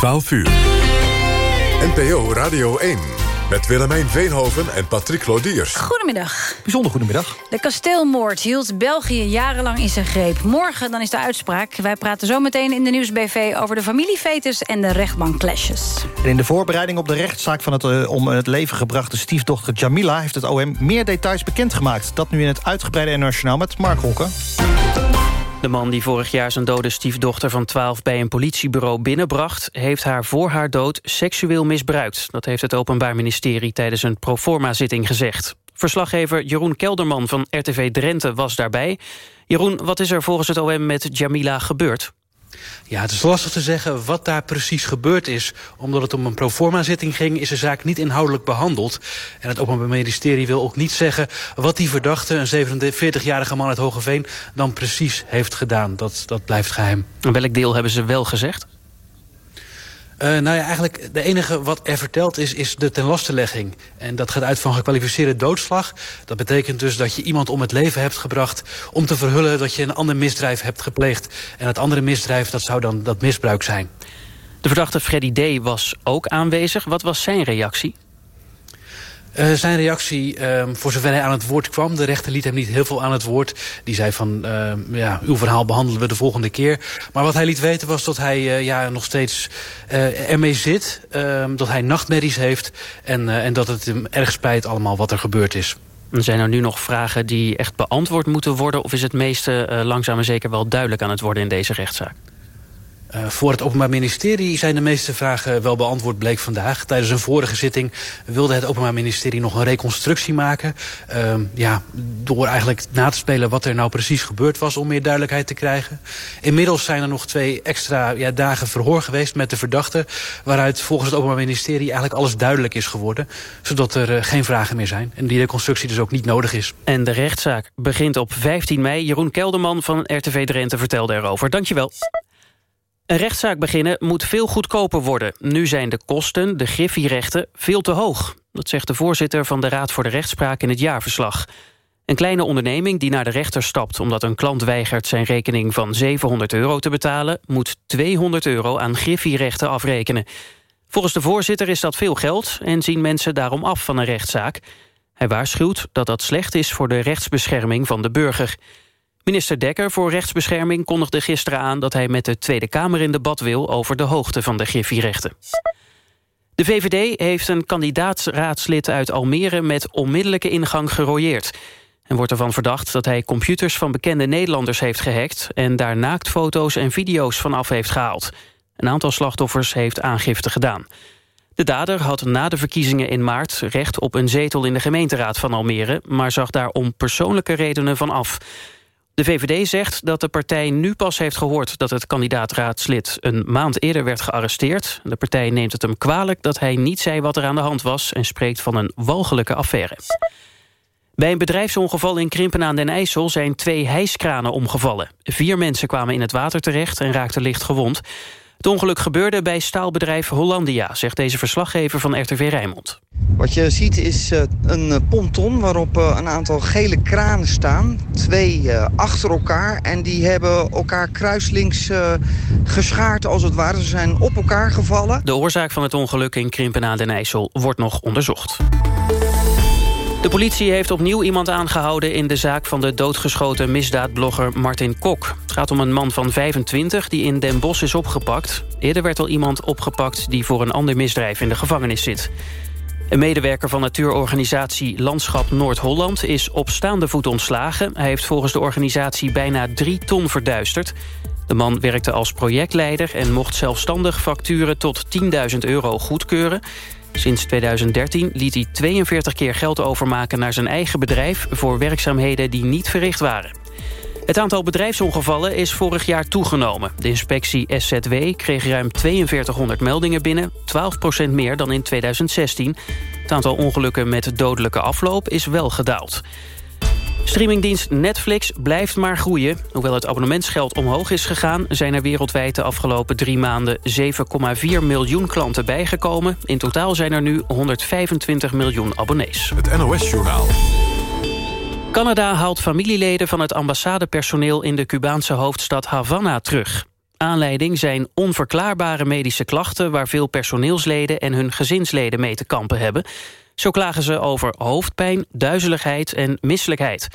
12 uur. NPO Radio 1. Met Willemijn Veenhoven en Patrick Lodiers. Goedemiddag. Bijzonder goedemiddag. De kasteelmoord hield België jarenlang in zijn greep. Morgen dan is de uitspraak. Wij praten zo meteen in de Nieuwsbv over de familiefetus en de rechtbankclashes. En in de voorbereiding op de rechtszaak van het uh, om het leven gebrachte stiefdochter Jamila... heeft het OM meer details bekendgemaakt. Dat nu in het uitgebreide internationaal met Mark Hokken. De man die vorig jaar zijn dode stiefdochter van 12 bij een politiebureau binnenbracht... heeft haar voor haar dood seksueel misbruikt. Dat heeft het Openbaar Ministerie tijdens een proforma-zitting gezegd. Verslaggever Jeroen Kelderman van RTV Drenthe was daarbij. Jeroen, wat is er volgens het OM met Jamila gebeurd? Ja, het is lastig te zeggen wat daar precies gebeurd is. Omdat het om een proforma-zitting ging, is de zaak niet inhoudelijk behandeld. En het Openbaar Ministerie wil ook niet zeggen wat die verdachte... een 47-jarige man uit Hogeveen dan precies heeft gedaan. Dat, dat blijft geheim. En welk deel hebben ze wel gezegd? Uh, nou ja, eigenlijk de enige wat er verteld is, is de tenlastelegging. En dat gaat uit van gekwalificeerde doodslag. Dat betekent dus dat je iemand om het leven hebt gebracht... om te verhullen dat je een ander misdrijf hebt gepleegd. En het andere misdrijf, dat zou dan dat misbruik zijn. De verdachte Freddy D. was ook aanwezig. Wat was zijn reactie? Uh, zijn reactie, uh, voor zover hij aan het woord kwam... de rechter liet hem niet heel veel aan het woord. Die zei van, uh, ja, uw verhaal behandelen we de volgende keer. Maar wat hij liet weten was dat hij uh, ja, nog steeds ermee zit. Ehm, dat hij nachtmerries heeft. En, en dat het hem erg spijt allemaal wat er gebeurd is. Zijn er nu nog vragen die echt beantwoord moeten worden... of is het meeste langzaam en zeker wel duidelijk aan het worden in deze rechtszaak? Uh, voor het Openbaar Ministerie zijn de meeste vragen wel beantwoord, bleek vandaag. Tijdens een vorige zitting wilde het Openbaar Ministerie nog een reconstructie maken. Uh, ja, door eigenlijk na te spelen wat er nou precies gebeurd was om meer duidelijkheid te krijgen. Inmiddels zijn er nog twee extra ja, dagen verhoor geweest met de verdachte. Waaruit volgens het Openbaar Ministerie eigenlijk alles duidelijk is geworden. Zodat er uh, geen vragen meer zijn. En die reconstructie dus ook niet nodig is. En de rechtszaak begint op 15 mei. Jeroen Kelderman van RTV Drenthe vertelde erover. Dankjewel. Een rechtszaak beginnen moet veel goedkoper worden. Nu zijn de kosten, de griffierechten, veel te hoog. Dat zegt de voorzitter van de Raad voor de Rechtspraak in het jaarverslag. Een kleine onderneming die naar de rechter stapt... omdat een klant weigert zijn rekening van 700 euro te betalen... moet 200 euro aan griffierechten afrekenen. Volgens de voorzitter is dat veel geld... en zien mensen daarom af van een rechtszaak. Hij waarschuwt dat dat slecht is voor de rechtsbescherming van de burger... Minister Dekker voor Rechtsbescherming kondigde gisteren aan... dat hij met de Tweede Kamer in debat wil... over de hoogte van de griffierechten. De VVD heeft een kandidaatsraadslid uit Almere... met onmiddellijke ingang gerooieerd. En wordt ervan verdacht dat hij computers van bekende Nederlanders heeft gehackt... en daar naaktfoto's en video's van af heeft gehaald. Een aantal slachtoffers heeft aangifte gedaan. De dader had na de verkiezingen in maart recht op een zetel in de gemeenteraad van Almere... maar zag daar om persoonlijke redenen van af... De VVD zegt dat de partij nu pas heeft gehoord... dat het kandidaatraadslid een maand eerder werd gearresteerd. De partij neemt het hem kwalijk dat hij niet zei wat er aan de hand was... en spreekt van een walgelijke affaire. Bij een bedrijfsongeval in Krimpen aan den IJssel zijn twee hijskranen omgevallen. Vier mensen kwamen in het water terecht en raakten licht gewond. Het ongeluk gebeurde bij staalbedrijf Hollandia, zegt deze verslaggever van RTV Rijnmond. Wat je ziet is uh, een eh, ponton waarop uh, een aantal gele kranen staan. Twee achter elkaar en die hebben elkaar kruislinks geschaard als het ware. Ze zijn op elkaar gevallen. De oorzaak van het ongeluk in Krimpen aan den IJssel wordt nog onderzocht. De politie heeft opnieuw iemand aangehouden in de zaak van de doodgeschoten misdaadblogger Martin Kok. Het gaat om een man van 25 die in Den Bosch is opgepakt. Eerder werd al iemand opgepakt die voor een ander misdrijf in de gevangenis zit. Een medewerker van natuurorganisatie Landschap Noord-Holland is op staande voet ontslagen. Hij heeft volgens de organisatie bijna drie ton verduisterd. De man werkte als projectleider en mocht zelfstandig facturen tot 10.000 euro goedkeuren. Sinds 2013 liet hij 42 keer geld overmaken naar zijn eigen bedrijf... voor werkzaamheden die niet verricht waren. Het aantal bedrijfsongevallen is vorig jaar toegenomen. De inspectie SZW kreeg ruim 4200 meldingen binnen, 12% meer dan in 2016. Het aantal ongelukken met dodelijke afloop is wel gedaald. Streamingdienst Netflix blijft maar groeien. Hoewel het abonnementsgeld omhoog is gegaan... zijn er wereldwijd de afgelopen drie maanden 7,4 miljoen klanten bijgekomen. In totaal zijn er nu 125 miljoen abonnees. Het NOS-journaal. Canada haalt familieleden van het ambassadepersoneel... in de Cubaanse hoofdstad Havana terug. Aanleiding zijn onverklaarbare medische klachten... waar veel personeelsleden en hun gezinsleden mee te kampen hebben. Zo klagen ze over hoofdpijn, duizeligheid en misselijkheid.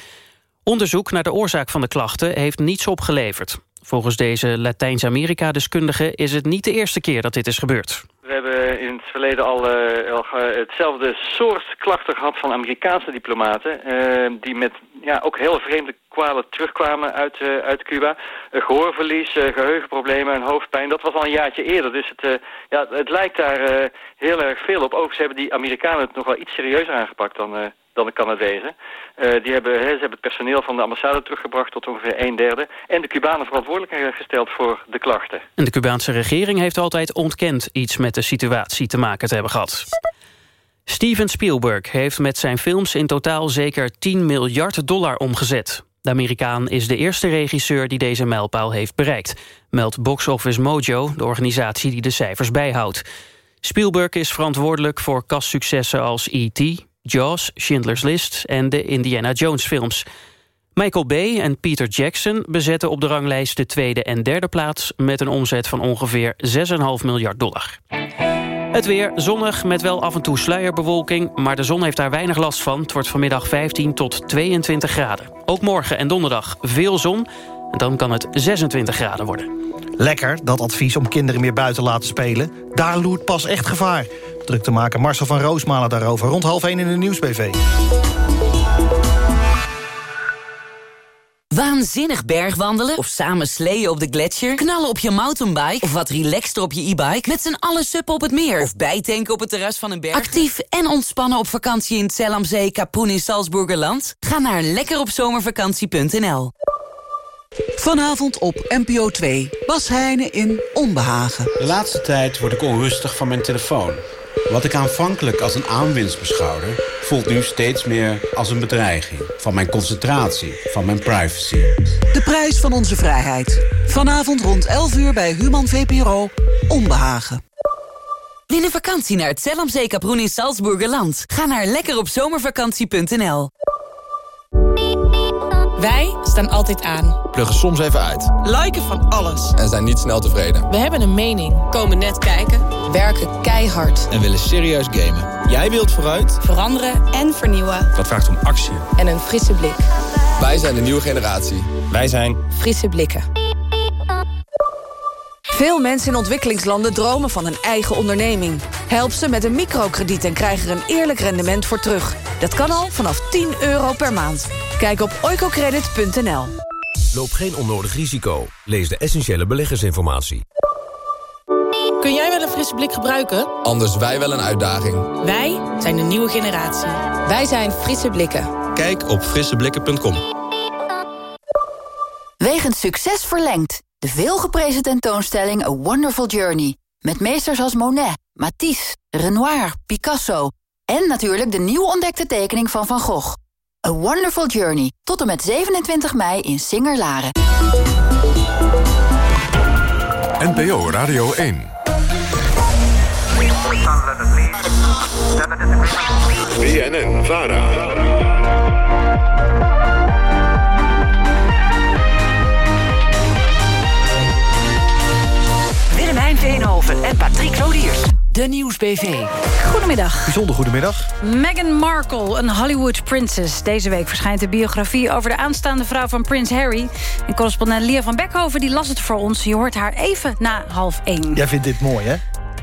Onderzoek naar de oorzaak van de klachten heeft niets opgeleverd. Volgens deze Latijns-Amerika-deskundige is het niet de eerste keer dat dit is gebeurd. We hebben in het verleden al, uh, hetzelfde soort klachten gehad van Amerikaanse diplomaten... Uh, die met ja, ook heel vreemde kwalen terugkwamen uit, uh, uit Cuba. gehoorverlies, geheugenproblemen en hoofdpijn, dat was al een jaartje eerder. Dus het, ja, het lijkt daar heel erg veel op. Ze hebben die Amerikanen het nog wel iets serieuzer aangepakt dan dan de Canadezen. Uh, die hebben, he, ze hebben het personeel van de ambassade teruggebracht tot ongeveer een derde. En de Cubanen verantwoordelijk gesteld voor de klachten. En de Cubaanse regering heeft altijd ontkend iets met de situatie te maken te hebben gehad. Steven Spielberg heeft met zijn films in totaal zeker 10 miljard dollar omgezet. De Amerikaan is de eerste regisseur die deze mijlpaal heeft bereikt... meldt Box Office Mojo, de organisatie die de cijfers bijhoudt. Spielberg is verantwoordelijk voor kastsuccessen als E.T., Jaws, Schindler's List en de Indiana Jones films. Michael Bay en Peter Jackson bezetten op de ranglijst de tweede en derde plaats... met een omzet van ongeveer 6,5 miljard dollar. Het weer zonnig met wel af en toe sluierbewolking... maar de zon heeft daar weinig last van. Het wordt vanmiddag 15 tot 22 graden. Ook morgen en donderdag veel zon. En dan kan het 26 graden worden. Lekker, dat advies om kinderen meer buiten laten spelen. Daar loert pas echt gevaar. Druk te maken Marcel van Roosmalen daarover. Rond half 1 in de Nieuwsbv. Waanzinnig bergwandelen of samen sleeën op de gletsjer... knallen op je mountainbike of wat relaxter op je e-bike... met z'n allen suppen op het meer of bijtanken op het terras van een berg. Actief en ontspannen op vakantie in het Zellamzee, Kapoen in Salzburgerland? Ga naar lekkeropzomervakantie.nl Vanavond op NPO 2. Bas Heijnen in Onbehagen. De laatste tijd word ik onrustig van mijn telefoon. Wat ik aanvankelijk als een aanwinst beschouwde... voelt nu steeds meer als een bedreiging. Van mijn concentratie, van mijn privacy. De prijs van onze vrijheid. Vanavond rond 11 uur bij Human VPRO. Onbehagen. Win een vakantie naar het Zellamzee Kaproen in Salzburgerland. Ga naar lekkeropzomervakantie.nl Wij staan altijd aan. Pluggen soms even uit. Liken van alles. En zijn niet snel tevreden. We hebben een mening. Komen net kijken. Werken keihard. En willen serieus gamen. Jij wilt vooruit. Veranderen en vernieuwen. Dat vraagt om actie. En een frisse blik. Wij zijn de nieuwe generatie. Wij zijn... Frisse blikken. Veel mensen in ontwikkelingslanden dromen van een eigen onderneming. Help ze met een microkrediet en krijg er een eerlijk rendement voor terug. Dat kan al vanaf 10 euro per maand. Kijk op oicocredit.nl. Loop geen onnodig risico. Lees de essentiële beleggersinformatie. Kun jij wel een frisse blik gebruiken? Anders wij wel een uitdaging. Wij zijn de nieuwe generatie. Wij zijn Frisse Blikken. Kijk op frisseblikken.com. Wegens succes verlengd. De veelgeprezen tentoonstelling A Wonderful Journey. Met meesters als Monet, Matisse, Renoir, Picasso... en natuurlijk de nieuw ontdekte tekening van Van Gogh. A Wonderful Journey. Tot en met 27 mei in Singer-Laren. NPO Radio 1. BNN Vara. Willemijn Veenhoven en Patrick Lodiers. De Nieuwsbv. Goedemiddag. Bijzonder goedemiddag. Meghan Markle, een Hollywood princess. Deze week verschijnt de biografie over de aanstaande vrouw van Prins Harry. En correspondent Lia van Beckhoven die las het voor ons. Je hoort haar even na half één. Jij vindt dit mooi, hè?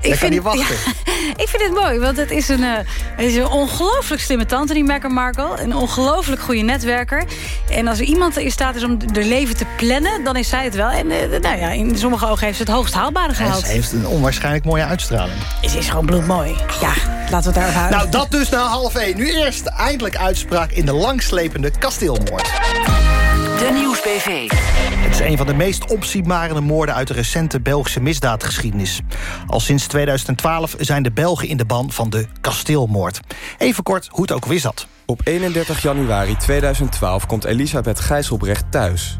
Ik kan niet wachten. Ja, ik vind het mooi, want het is een, uh, het is een ongelooflijk slimme tante, die Meghan Markle. Een ongelooflijk goede netwerker. En als er iemand in staat is om de leven te plannen, dan is zij het wel. En uh, nou ja, in sommige ogen heeft ze het hoogst haalbare gehaald. Ze heeft een onwaarschijnlijk mooie uitstraling. Ze is gewoon bloedmooi. Ja, laten we het daarop houden. Nou, dat dus na half één. Nu eerst eindelijk uitspraak in de langslepende kasteelmoord. De Nieuwsbv. Het is een van de meest opzienbarende moorden... uit de recente Belgische misdaadgeschiedenis. Al sinds 2012 zijn de Belgen in de ban van de kasteelmoord. Even kort hoe het ook weer zat. Op 31 januari 2012 komt Elisabeth Gijsselbrecht thuis.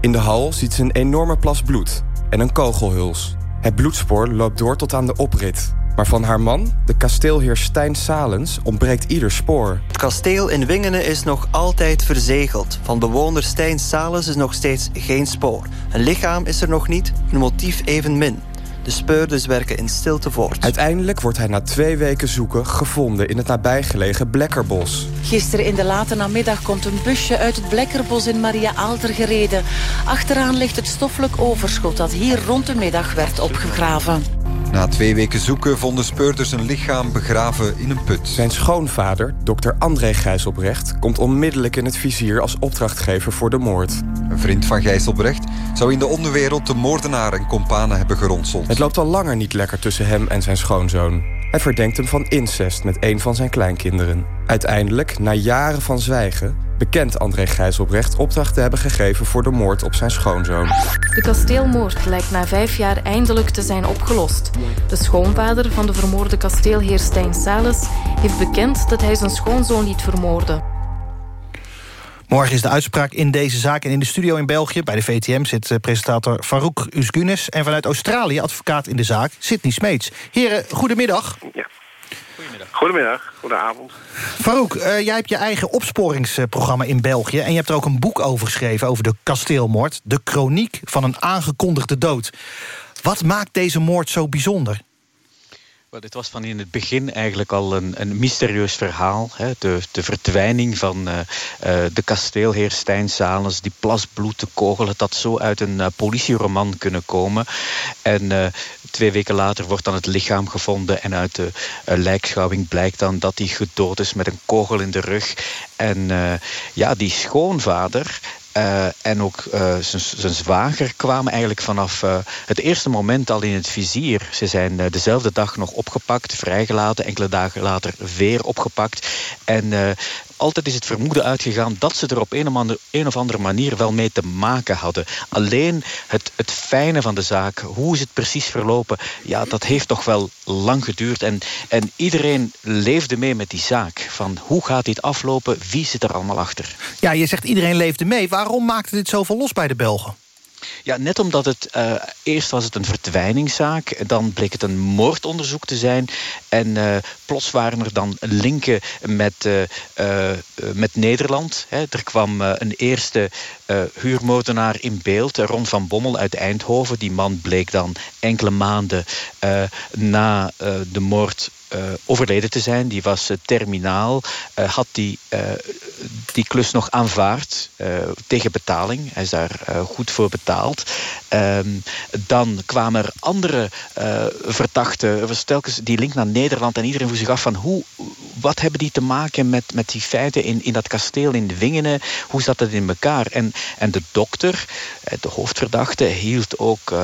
In de hal ziet ze een enorme plas bloed en een kogelhuls. Het bloedspoor loopt door tot aan de oprit. Maar van haar man, de kasteelheer Stijn Salens, ontbreekt ieder spoor. Het kasteel in Wingenen is nog altijd verzegeld. Van bewoner Stijn Salens is nog steeds geen spoor. Een lichaam is er nog niet, een motief evenmin. De speurders werken in stilte voort. Uiteindelijk wordt hij na twee weken zoeken gevonden in het nabijgelegen Blekkerbos. Gisteren in de late namiddag komt een busje uit het Blekkerbos in Maria Aalter gereden. Achteraan ligt het stoffelijk overschot dat hier rond de middag werd opgegraven. Na twee weken zoeken vonden speurders een lichaam begraven in een put. Zijn schoonvader, dokter André Gijselbrecht... komt onmiddellijk in het vizier als opdrachtgever voor de moord. Een vriend van Gijselbrecht zou in de onderwereld... de moordenaar en kompanen hebben geronseld. Het loopt al langer niet lekker tussen hem en zijn schoonzoon. Hij verdenkt hem van incest met een van zijn kleinkinderen. Uiteindelijk, na jaren van zwijgen... bekent André Gijzelbrecht opdracht te hebben gegeven... voor de moord op zijn schoonzoon. De kasteelmoord lijkt na vijf jaar eindelijk te zijn opgelost. De schoonvader van de vermoorde kasteelheer Stijn Sales... heeft bekend dat hij zijn schoonzoon liet vermoorden. Morgen is de uitspraak in deze zaak. En in de studio in België, bij de VTM, zit eh, presentator Farouk Usgunes. En vanuit Australië, advocaat in de zaak, Sidney Smeets. Heren, goedemiddag. Ja. Goedemiddag. Goedemiddag, goedenavond. Farouk, uh, jij hebt je eigen opsporingsprogramma in België... en je hebt er ook een boek over geschreven over de kasteelmoord. De chroniek van een aangekondigde dood. Wat maakt deze moord zo bijzonder? Dit was van in het begin eigenlijk al een, een mysterieus verhaal. Hè? De, de verdwijning van uh, uh, de kasteelheer Stijn Salens, die plasbloed, de kogel. Het had zo uit een uh, politieroman kunnen komen. En twee weken later wordt dan het lichaam gevonden. En uit de lijkschouwing blijkt dan dat hij gedood is met een kogel in de rug. En ja, die schoonvader, uh, en ook uh, zijn zwager kwamen eigenlijk vanaf uh, het eerste moment al in het vizier. Ze zijn dezelfde dag nog opgepakt, vrijgelaten, enkele dagen later weer opgepakt. En altijd is het vermoeden uitgegaan dat ze er op een of, andere, manier wel mee te maken hadden. Alleen het, het fijne van de zaak, hoe is het precies verlopen, ja, dat heeft toch wel lang geduurd. En, en iedereen leefde mee met die zaak. Van hoe gaat dit aflopen, wie zit er allemaal achter? Ja, je zegt iedereen leefde mee. Waarom maakte dit zoveel los bij de Belgen? Ja, net omdat het... Uh, eerst was het een verdwijningszaak. Dan bleek het een moordonderzoek te zijn. En uh, plots waren er dan linken met, uh, met Nederland. Hè. Er kwam een eerste huurmoordenaar in beeld. Ron van Bommel uit Eindhoven. Die man bleek dan enkele maanden na de moord overleden te zijn. Die was terminaal. Had die, die klus nog aanvaard tegen betaling. Hij is daar goed voor betaald. Ehm, dan kwamen er andere verdachten. telkens die link naar Nederland. En iedereen vroeg zich af van hoe, wat hebben die te maken met, met die feiten in, in dat kasteel in Wingenen? Hoe zat dat in elkaar? En, en de dokter, de hoofdverdachte, hield ook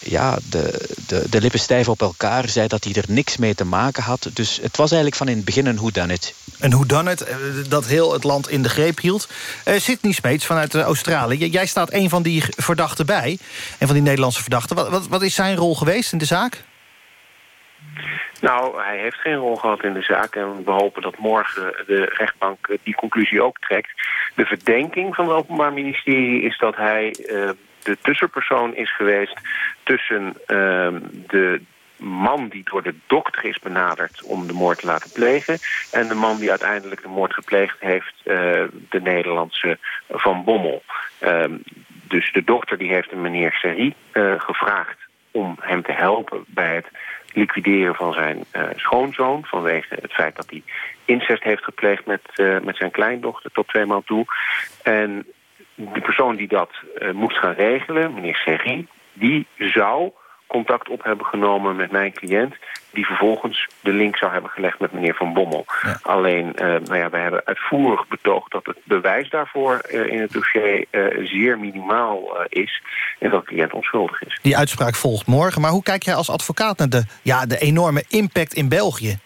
ja, de, de, de lippen stijf op elkaar. Zei dat hij er niks mee te maken had. Dus het was eigenlijk van in het begin een whodunit. Een whodunit, eh, dat heel het land in de greep hield. Uh, Sydney Smeets vanuit uh, Australië. Jij staat een van die verdachten bij. Een van die Nederlandse verdachten. Wat, wat, wat is zijn rol geweest in de zaak? Nou, hij heeft geen rol gehad in de zaak. En we hopen dat morgen de rechtbank die conclusie ook trekt. De verdenking van het Openbaar Ministerie is dat hij de tussenpersoon is geweest... tussen uh, de man die door de dokter is benaderd om de moord te laten plegen... en de man die uiteindelijk de moord gepleegd heeft, uh, de Nederlandse Van Bommel. Uh, dus de dokter die heeft een meneer Serie uh, gevraagd om hem te helpen bij het liquideren van zijn uh, schoonzoon... vanwege het feit dat hij incest heeft gepleegd met, met zijn kleindochter tot twee maal toe. En de persoon die dat moest gaan regelen, meneer Serie, die zou contact op hebben genomen met mijn cliënt... die vervolgens de link zou hebben gelegd met meneer Van Bommel. Ja. Alleen, uh, nou ja, wij hebben uitvoerig betoogd dat het bewijs daarvoor uh, in het dossier uh, zeer minimaal is... en dat de cliënt onschuldig is. Die uitspraak volgt morgen, maar hoe kijk jij als advocaat naar de, ja, de enorme impact in België?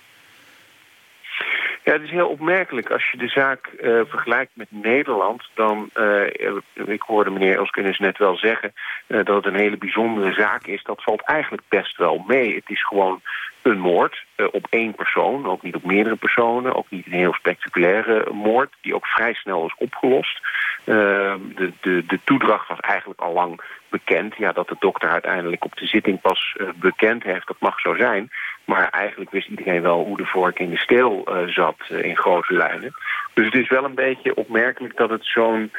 Ja, het is heel opmerkelijk. Als je de zaak uh, vergelijkt met Nederland... dan, uh, ik hoorde meneer Elskunnis net wel zeggen... Uh, dat het een hele bijzondere zaak is. Dat valt eigenlijk best wel mee. Het is gewoon een moord op één persoon. Ook niet op meerdere personen. Ook niet een heel spectaculaire moord. Die ook vrij snel is opgelost. de, de, de toedracht was eigenlijk al lang bekend. Ja, dat de dokter uiteindelijk op de zitting pas bekend heeft, dat mag zo zijn. Maar eigenlijk wist iedereen wel hoe de vork in de steel zat in grote lijnen. Dus het is wel een beetje opmerkelijk dat het zo'n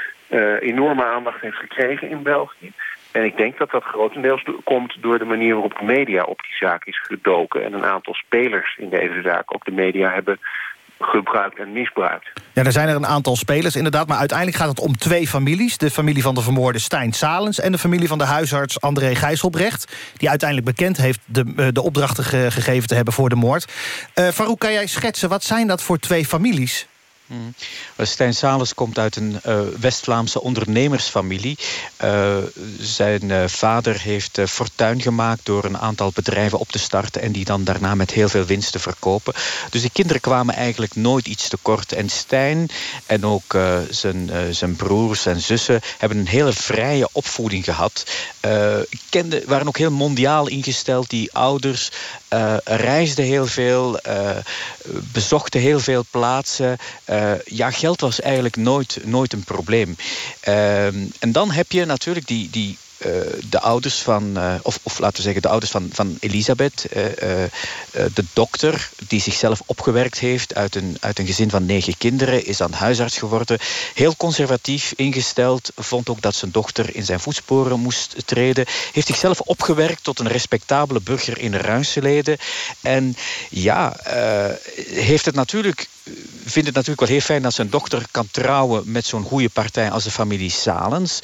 enorme aandacht heeft gekregen in België. En ik denk dat dat grotendeels komt door de manier waarop de media op die zaak is gedoken. En een aantal spelers in deze zaak ook de media hebben gebruikt en misbruikt. Ja, er zijn er een aantal spelers inderdaad, maar uiteindelijk gaat het om twee families. De familie van de vermoorde Stijn Salens en de familie van de huisarts André Gijsselbrecht... die uiteindelijk bekend heeft de, eh, de opdrachten gegeven te hebben voor de moord. Uh, Farouk, kan jij schetsen, wat zijn dat voor twee families? Mm. Stijn Salens komt uit een uh, West-Vlaamse ondernemersfamilie. Uh, zijn vader heeft fortuin gemaakt door een aantal bedrijven op te starten... en die dan daarna met heel veel winst te verkopen. Dus de kinderen kwamen eigenlijk nooit iets tekort. En Stijn en ook zijn, zijn broers en zussen... hebben een hele vrije opvoeding gehad. kende, waren ook heel mondiaal ingesteld. Die ouders reisden heel veel, bezochten heel veel plaatsen... ja, geld was eigenlijk nooit, nooit een probleem. Uh, en dan heb je natuurlijk die, die uh, de ouders van, uh, of, of laten we zeggen de ouders van, van Elisabeth, de dokter die zichzelf opgewerkt heeft uit een, uit een gezin van negen kinderen, is dan huisarts geworden. Heel conservatief ingesteld, vond ook dat zijn dochter in zijn voetsporen moest treden. Heeft zichzelf opgewerkt tot een respectabele burger in Ruinseleden. En ja, heeft het natuurlijk vindt het natuurlijk wel heel fijn dat zijn dochter kan trouwen met zo'n goede partij als de familie Salens.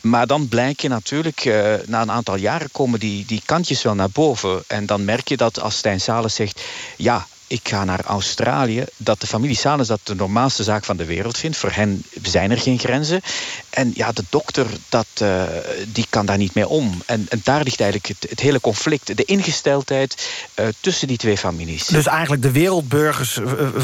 Maar dan blijkt je natuurlijk, uh, na een aantal jaren komen die, die kantjes wel naar boven. En dan merk je dat als Stijn Salens zegt, ja, ik ga naar Australië, dat de familie Salens dat de normaalste zaak van de wereld vindt. Voor hen zijn er geen grenzen. En ja, de dokter, dat, uh, die kan daar niet mee om. En, en daar ligt eigenlijk het, hele conflict, de ingesteldheid uh, tussen die twee families. Dus eigenlijk de wereldburgers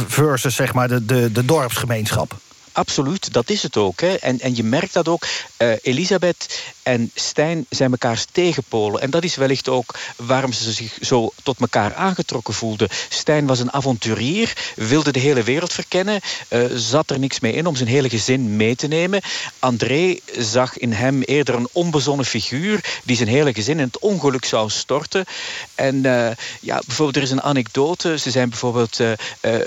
versus zeg maar de, de, de dorpsgemeenschap. Absoluut, dat is het ook. Hè. En, en je merkt dat ook. Uh, Elisabeth en Stijn zijn mekaars tegenpolen. En dat is wellicht ook waarom ze zich zo tot elkaar aangetrokken voelden. Stijn was een avonturier, wilde de hele wereld verkennen. Uh, zat er niks mee in om zijn hele gezin mee te nemen. André zag in hem eerder een onbezonnen figuur... die zijn hele gezin in het ongeluk zou storten. En uh, ja, bijvoorbeeld er is een anekdote. Ze zijn bijvoorbeeld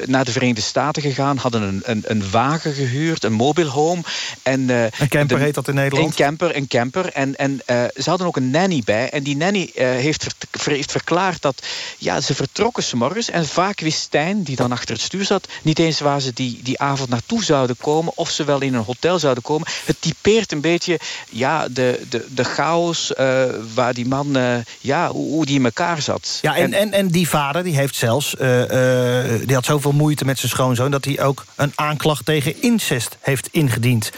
naar de Verenigde Staten gegaan... hadden een, een, een wagen gehuurd, een mobile home. En, een camper de, heet dat in Nederland? Een camper, een camper. En, en uh, ze hadden ook een nanny bij. En die nanny uh, heeft, ver, heeft, verklaard dat ja, ze vertrokken s'morgens. En vaak wist Stijn, die dan achter het stuur zat... niet eens waar ze die, die avond naartoe zouden komen... of ze wel in een hotel zouden komen. Het typeert een beetje ja, de, de, de chaos uh, waar die man... ja, hoe, hoe, die in elkaar zat. Ja, en, en, en die vader die heeft zelfs... die had zoveel moeite met zijn schoonzoon... dat hij ook een aanklacht tegen incest heeft ingediend.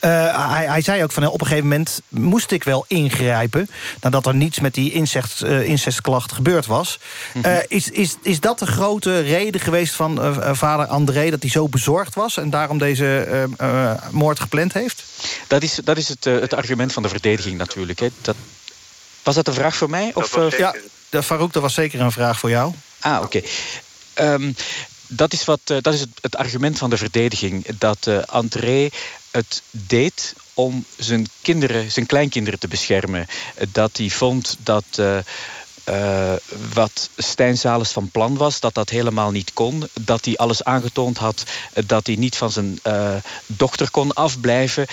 hij, hij zei ook van op een gegeven moment moest ik wel ingrijpen... nadat er niets met die incest, uh, incestklacht gebeurd was. Mm -hmm. uh, is, is, is dat de grote reden geweest van uh, vader André... dat hij zo bezorgd was en daarom deze moord gepland heeft? Dat is, dat is het, het argument van de verdediging natuurlijk. Hè. Dat, was dat een vraag voor mij? Of, ja, de, Farouk, dat was zeker een vraag voor jou. Ah, oké. Okay. Um, dat is, wat, dat is het, het, argument van de verdediging. Dat uh, André het deed om zijn kinderen, zijn kleinkinderen te beschermen. Dat hij vond dat... Uh, wat Stijn Zales van plan was, dat dat helemaal niet kon. Dat hij alles aangetoond had, dat hij niet van zijn uh, dochter kon afblijven.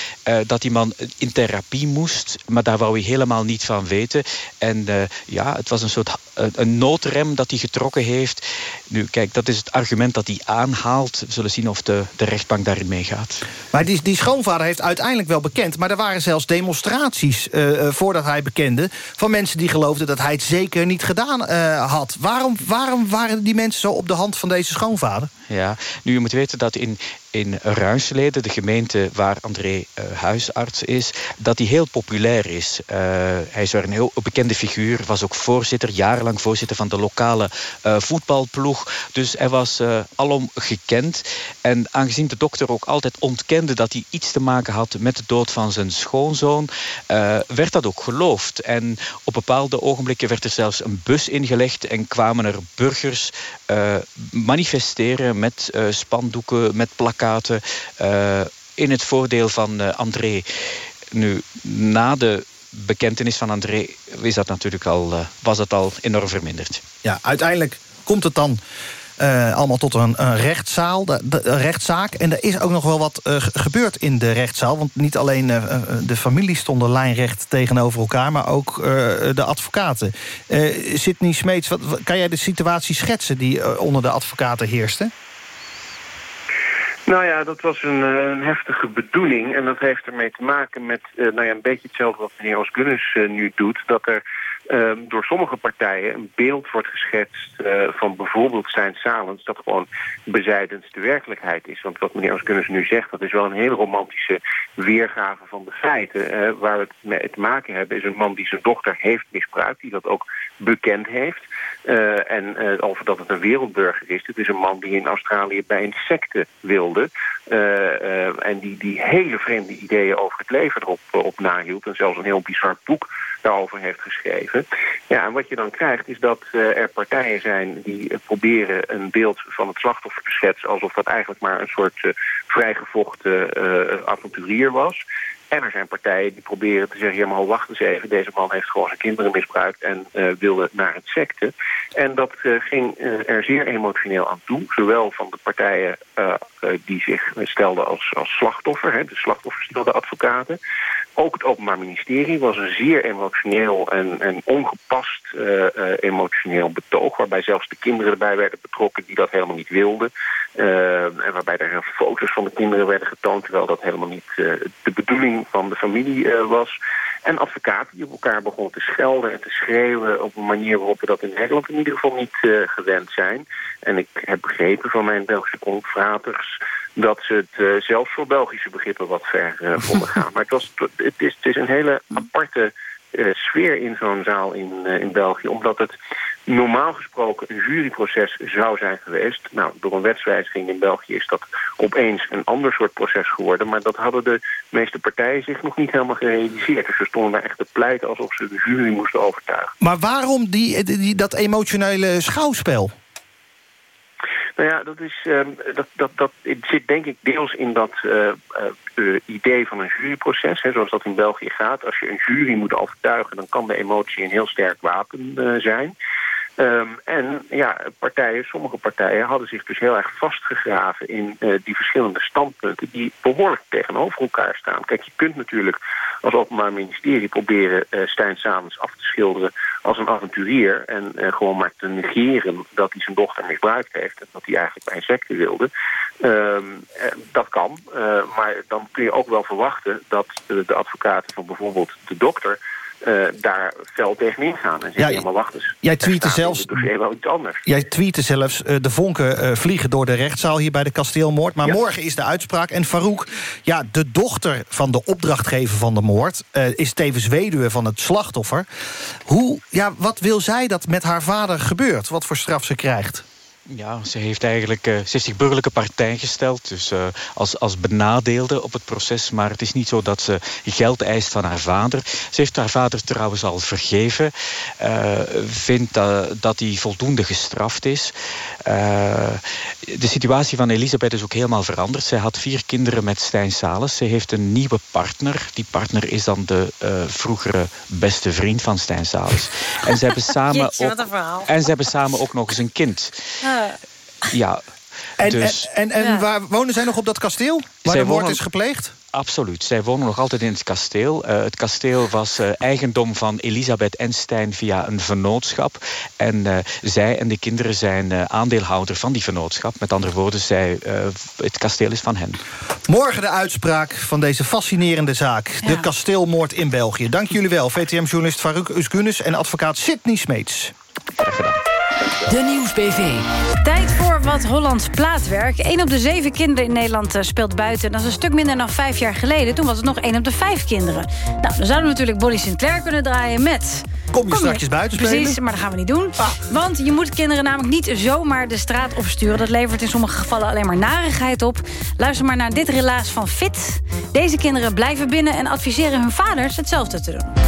Dat die man in therapie moest, maar daar wou hij helemaal niet van weten. En ja, het was een soort een noodrem dat hij getrokken heeft. Nu, kijk, dat is het argument dat hij aanhaalt. We zullen zien of de, de rechtbank daarin meegaat. Maar die, die schoonvader heeft uiteindelijk wel bekend... maar er waren zelfs demonstraties voordat hij bekende... van mensen die geloofden dat hij het zeker niet gedaan uh, had. Waarom, waarom waren die mensen zo op de hand van deze schoonvader? Ja, nu je moet weten dat in, in Ruinsleden, de gemeente waar André uh, huisarts is, dat hij heel populair is. Uh, hij is een heel bekende figuur, was ook voorzitter, jarenlang voorzitter van de lokale uh, voetbalploeg. Dus hij was alom gekend. En aangezien de dokter ook altijd ontkende dat hij iets te maken had met de dood van zijn schoonzoon, werd dat ook geloofd. En op bepaalde ogenblikken werd er zelfs een bus ingelegd en kwamen er burgers manifesteren met spandoeken, met plakkaten uh, in het voordeel van André. Nu, na de bekentenis van André is dat natuurlijk al, was dat al enorm verminderd. Ja, uiteindelijk komt het dan uh, allemaal tot een, een rechtszaal, de, een rechtszaak. En er is ook nog wel wat uh, gebeurd in de rechtszaal. Want niet alleen uh, de familie stonden lijnrecht tegenover elkaar... maar ook de advocaten. Sidney Smeets, wat, kan jij de situatie schetsen... die onder de advocaten heerste? Nou ja, dat was een, heftige bedoeling. En dat heeft ermee te maken met nou ja, een beetje hetzelfde wat meneer Osgunnes nu doet. Dat er um, door sommige partijen een beeld wordt geschetst uh, van bijvoorbeeld Stijn Salens... dat gewoon bezijdend de werkelijkheid is. Want wat meneer Oskunnes nu zegt, dat is wel een hele romantische weergave van de feiten. Uh, waar we het mee te maken hebben is een man die zijn dochter heeft misbruikt... die dat ook bekend heeft. Uh, en over dat het een wereldburger is. Het is een man die in Australië bij insecten wilde. Uh, en die, die hele vreemde ideeën over het leven erop op nahield. En zelfs een heel bizar boek daarover heeft geschreven. Ja, en wat je dan krijgt is dat uh, er partijen zijn die uh, proberen een beeld van het slachtoffer te schetsen... alsof dat eigenlijk maar een soort uh, vrijgevochten avonturier was. En er zijn partijen die proberen te zeggen... ja, maar wacht eens even, deze man heeft gewoon zijn kinderen misbruikt... en wilde naar het secte. En dat ging er zeer emotioneel aan toe. Zowel van de partijen die zich stelden als, slachtoffer... Hè, de slachtoffers, de advocaten... Ook het Openbaar Ministerie was een zeer emotioneel en, en ongepast uh, uh, emotioneel betoog... waarbij zelfs de kinderen erbij werden betrokken die dat helemaal niet wilden. En waarbij er foto's van de kinderen werden getoond... terwijl dat helemaal niet de bedoeling van de familie was. En advocaten die op elkaar begonnen te schelden en te schreeuwen... op een manier waarop we dat in Nederland in ieder geval niet gewend zijn. En ik heb begrepen van mijn Belgische confraters dat ze het uh, zelfs voor Belgische begrippen wat ver uh, vonden gaan. Maar het, was, het, is, het is een hele aparte uh, sfeer in zo'n zaal in, in België. Omdat het normaal gesproken een juryproces zou zijn geweest. Nou, door een wetswijziging in België is dat opeens een ander soort proces geworden. Maar dat hadden de meeste partijen zich nog niet helemaal gerealiseerd. Dus ze stonden daar echt te pleiten alsof ze de jury moesten overtuigen. Maar waarom die, die, dat emotionele schouwspel? Nou ja, dat, is, uh, dat, dat, dat zit denk ik deels in dat uh, uh, idee van een juryproces. Hè, zoals dat in België gaat. Als je een jury moet overtuigen, dan kan de emotie een heel sterk wapen zijn. Um, en ja, partijen, sommige partijen hadden zich dus heel erg vastgegraven in uh, die verschillende standpunten die behoorlijk tegenover elkaar staan. Kijk, je kunt natuurlijk als openbaar ministerie proberen uh, Stijn Samens af te schilderen als een avonturier en uh, gewoon maar te negeren dat hij zijn dochter misbruikt heeft en dat hij eigenlijk bij insecten wilde. Um, dat kan, maar dan kun je ook wel verwachten dat de advocaten van bijvoorbeeld de dokter uh, daar fel tegenin gaan. En zeggen, ja, maar wacht eens. Jij tweette zelfs, wel iets anders. Jij tweette zelfs, uh, de vonken uh, vliegen door de rechtszaal hier bij de kasteelmoord. Maar ja. morgen is de uitspraak. En Farouk, ja, de dochter van de opdrachtgever van de moord... is tevens weduwe van het slachtoffer. Hoe, ja, wat wil zij dat met haar vader gebeurt? Wat voor straf ze krijgt? Ja, ze heeft eigenlijk uh, ze heeft zich burgerlijke partij gesteld. Dus uh, als, als benadeelde op het proces. Maar het is niet zo dat ze geld eist van haar vader. Ze heeft haar vader trouwens al vergeven. Uh, vindt dat, dat hij voldoende gestraft is. de situatie van Elisabeth is ook helemaal veranderd. Zij had vier kinderen met Stijn Sales. Ze heeft een nieuwe partner. Die partner is dan de vroegere beste vriend van Stijn Sales. En ze hebben samen, Jeetje, ook, en ze hebben samen ook nog eens een kind. Ja. En, dus, en, en, en ja. waar wonen zij nog op dat kasteel? Waar zij de moord is gepleegd? Absoluut. Zij wonen nog altijd in het kasteel. Uh, het kasteel was uh, eigendom van Elisabeth en Stijn via een vennootschap. En uh, zij en de kinderen zijn aandeelhouder van die vennootschap. Met andere woorden, zij, het kasteel is van hen. Morgen de uitspraak van deze fascinerende zaak. Ja. De kasteelmoord in België. Dank jullie wel, VTM-journalist Farouk Usgunis... en advocaat Sidney Smeets. Graag gedaan. De Nieuwsbv. Tijd voor wat Hollands plaatwerk. Een op de zeven kinderen in Nederland speelt buiten. Dat is een stuk minder dan vijf jaar geleden. Toen was het nog één op de vijf kinderen. Nou, dan zouden we natuurlijk Bolly Sinclair kunnen draaien met... Kom je Kom straks je? buiten spelen? Precies, maar dat gaan we niet doen. Ah. Want je moet kinderen namelijk niet zomaar de straat opsturen. Dat levert in sommige gevallen alleen maar narigheid op. Luister maar naar dit relaas van Fit. Deze kinderen blijven binnen en adviseren hun vaders hetzelfde te doen.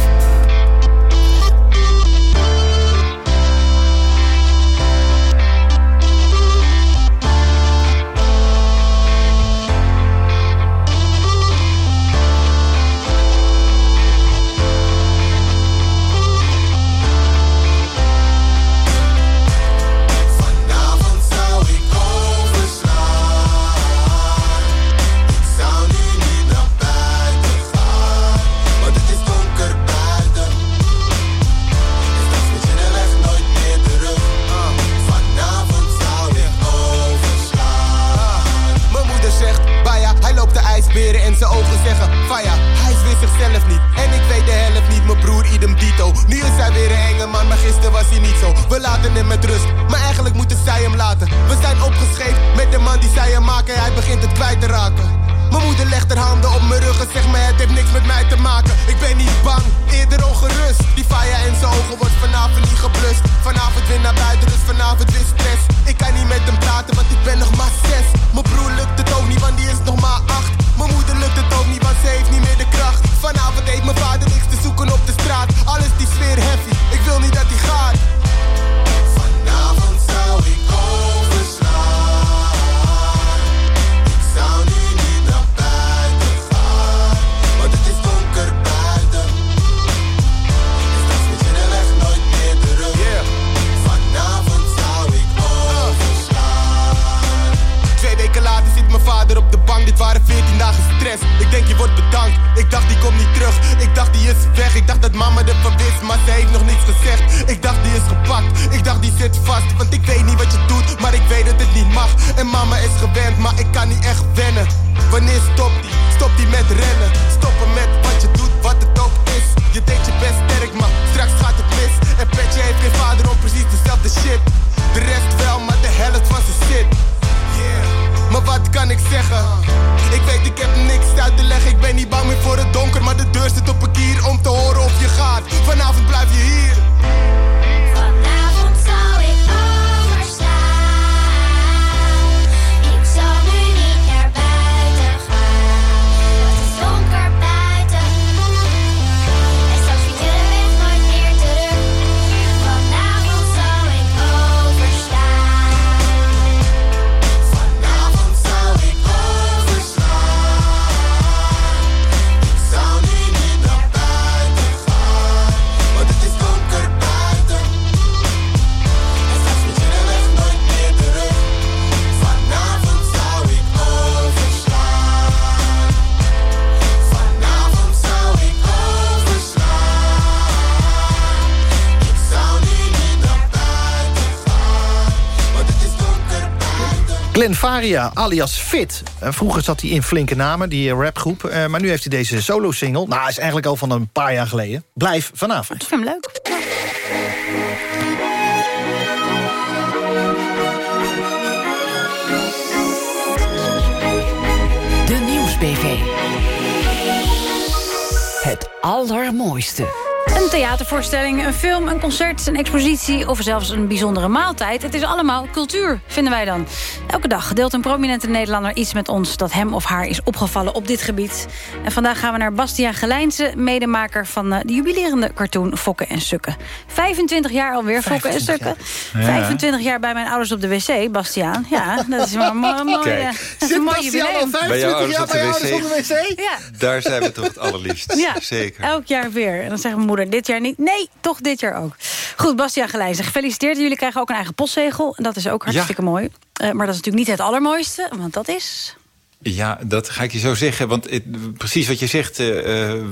Want ik weet niet wat je doet, maar ik weet dat het niet mag. En mama is gewend, maar ik kan niet echt wennen. Wanneer stopt die? Stopt die met rennen? Stoppen met wat je doet, wat het ook is. Je denkt je best sterk, maar straks gaat het mis. En Petje heeft geen vader om precies dezelfde shit. De rest wel, maar de helft van ze zit. Yeah. Maar wat kan ik zeggen? Ik weet, ik heb niks uit te leggen. Ik ben niet bang meer voor het donker, maar de deur zit op een kier om te horen of je gaat. Vanavond blijf je hier. Glenn Faria, alias Fit. Eh, Vroeger zat hij in flinke namen, die eh, rapgroep. Eh, Maar nu heeft hij deze solo-single. Nou, is eigenlijk al van een paar jaar geleden. Blijf vanavond. Ik vind hem leuk. De Nieuwsbv. Het allermooiste. Een theatervoorstelling, een film, een concert, een expositie... of zelfs een bijzondere maaltijd. Het is allemaal cultuur, vinden wij dan. Elke dag deelt een prominente Nederlander iets met ons... dat hem of haar is opgevallen op dit gebied. En vandaag gaan we naar Bastiaan Gelijnse... medemaker van eh, de jubilerende cartoon Fokken en Sukken. 25 jaar alweer, Fokken en Sukken. Ja. 25 jaar bij mijn ouders op de wc, Bastiaan. Ja, dat is wel een mooi, mooi, Kijk. eh, dat is een mooi jubileum. Bij jouw ouders op de wc? Ja. Daar zijn we toch het allerliefst. Ja, Zeker. elk jaar weer. En dan zegt mijn moeder, dit jaar niet. Nee, toch dit jaar ook. Goed, Bastiaan Gelijzen, gefeliciteerd. Jullie krijgen ook een eigen postzegel. En dat is ook hartstikke mooi. Eh, maar dat is natuurlijk niet het allermooiste, want dat is... Ja, dat ga ik je zo zeggen. Want precies wat je zegt... eh, eh,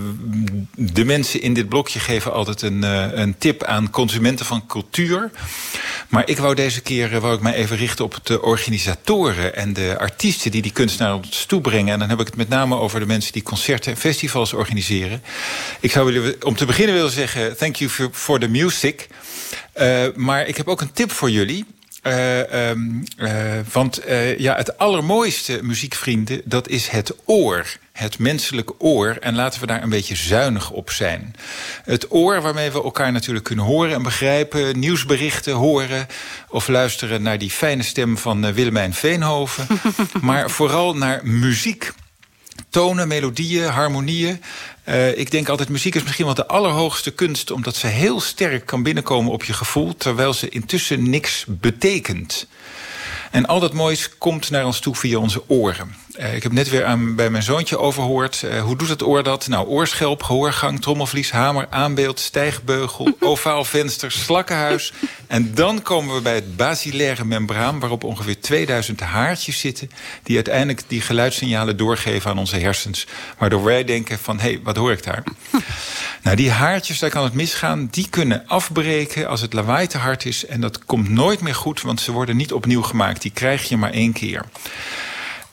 de mensen in dit blokje geven altijd een, eh, een tip aan consumenten van cultuur. Maar ik wou deze keer wou ik mij even richten op de organisatoren... en de artiesten die die kunst naar ons toe brengen. En dan heb ik het met name over de mensen die concerten en festivals organiseren. Ik zou willen, om te beginnen willen zeggen... thank you for, for the music. Maar ik heb ook een tip voor jullie... Eh, ehm, eh, want eh, ja, het allermooiste, muziekvrienden, dat is het oor. Het menselijke oor. En laten we daar een beetje zuinig op zijn. Het oor waarmee we elkaar natuurlijk kunnen horen en begrijpen. Nieuwsberichten horen. Of luisteren naar die fijne stem van Willemijn Veenhoven. maar vooral naar muziek. Tonen, melodieën, harmonieën. Eh, ik denk altijd, muziek is misschien wel de allerhoogste kunst... omdat ze heel sterk kan binnenkomen op je gevoel... terwijl ze intussen niks betekent. En al dat moois komt naar ons toe via onze oren. Eh, ik heb net weer aan, bij mijn zoontje overhoord. eh, hoe doet het oor dat? Nou, oorschelp, gehoorgang, trommelvlies, hamer, aanbeeld... stijgbeugel, ovaal venster, slakkenhuis. En dan komen we bij het basilaire membraan... waarop ongeveer 2000 haartjes zitten... die uiteindelijk die geluidssignalen doorgeven aan onze hersens. Waardoor wij denken van, hé, hey, wat hoor ik daar? Nou, die haartjes, daar kan het misgaan. Die kunnen afbreken als het lawaai te hard is. En dat komt nooit meer goed, want ze worden niet opnieuw gemaakt. Die krijg je maar één keer.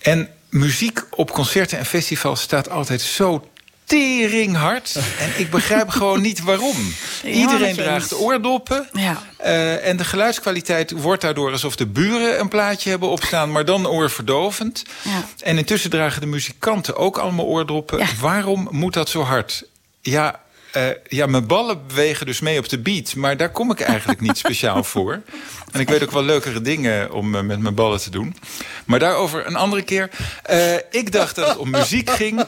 En muziek op concerten en festivals staat altijd zo teringhard. En ik begrijp gewoon niet waarom. Iedereen draagt oordoppen. Ja. Eh, en de geluidskwaliteit wordt daardoor alsof de buren een plaatje hebben opstaan... maar dan oorverdovend. Ja. En intussen dragen de muzikanten ook allemaal oordoppen. Waarom moet dat zo hard? Ja, eh, ja, mijn ballen bewegen dus mee op de beat. Maar daar kom ik eigenlijk niet speciaal voor. En ik weet ook wel leukere dingen om eh, met mijn ballen te doen. Maar daarover een andere keer. Eh, ik dacht dat het om muziek ging...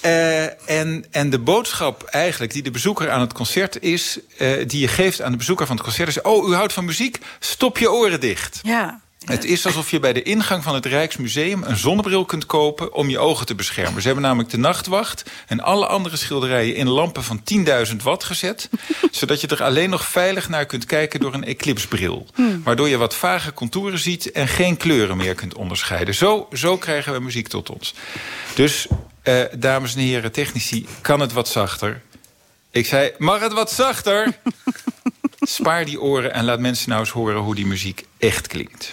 Eh, en, en de boodschap eigenlijk die de bezoeker aan het concert is... eh, die je geeft aan de bezoeker van het concert is... oh, u houdt van muziek, stop je oren dicht. Ja. Het is alsof je bij de ingang van het Rijksmuseum... een zonnebril kunt kopen om je ogen te beschermen. Ze hebben namelijk de nachtwacht en alle andere schilderijen... in lampen van 10.000 watt gezet... zodat je er alleen nog veilig naar kunt kijken door een eclipsbril. Hmm. Waardoor je wat vage contouren ziet en geen kleuren meer kunt onderscheiden. Zo, zo krijgen we muziek tot ons. Dus, eh, dames en heren technici, kan het wat zachter? Ik zei, mag het wat zachter? Spaar die oren en laat mensen nou eens horen hoe die muziek echt klinkt.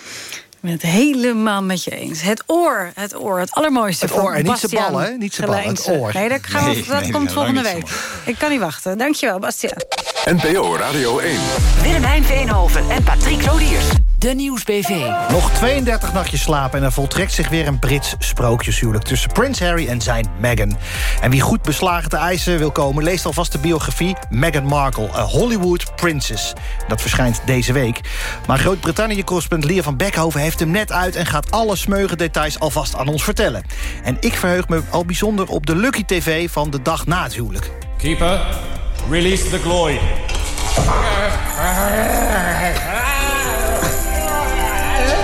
Ik ben het helemaal met je eens. Het oor, het oor, het allermooiste. Het van oor en niet z'n Bastiaan ballen, hè? Niet ballen, het oor. Nee, dat, gaan we, Nee, dat nee, komt nee, volgende week. Ik kan niet wachten. Dankjewel, Bastiaan. NPO Radio 1. Willemijn Veenhoven en Patrick Lodiers. De Nieuwsbv. Nog 32 nachtjes slapen en er voltrekt zich weer een Brits sprookjeshuwelijk... tussen Prins Harry en zijn Meghan. En wie goed beslagen te eisen wil komen... leest alvast de biografie Meghan Markle, A Hollywood Princess. Dat verschijnt deze week. Maar Groot-Brittannië-correspondent Leer van Beckhoven heeft hem net uit... en gaat alle smeugen details alvast aan ons vertellen. En ik verheug me al bijzonder op de Lucky TV van de dag na het huwelijk. Keeper, release the glory.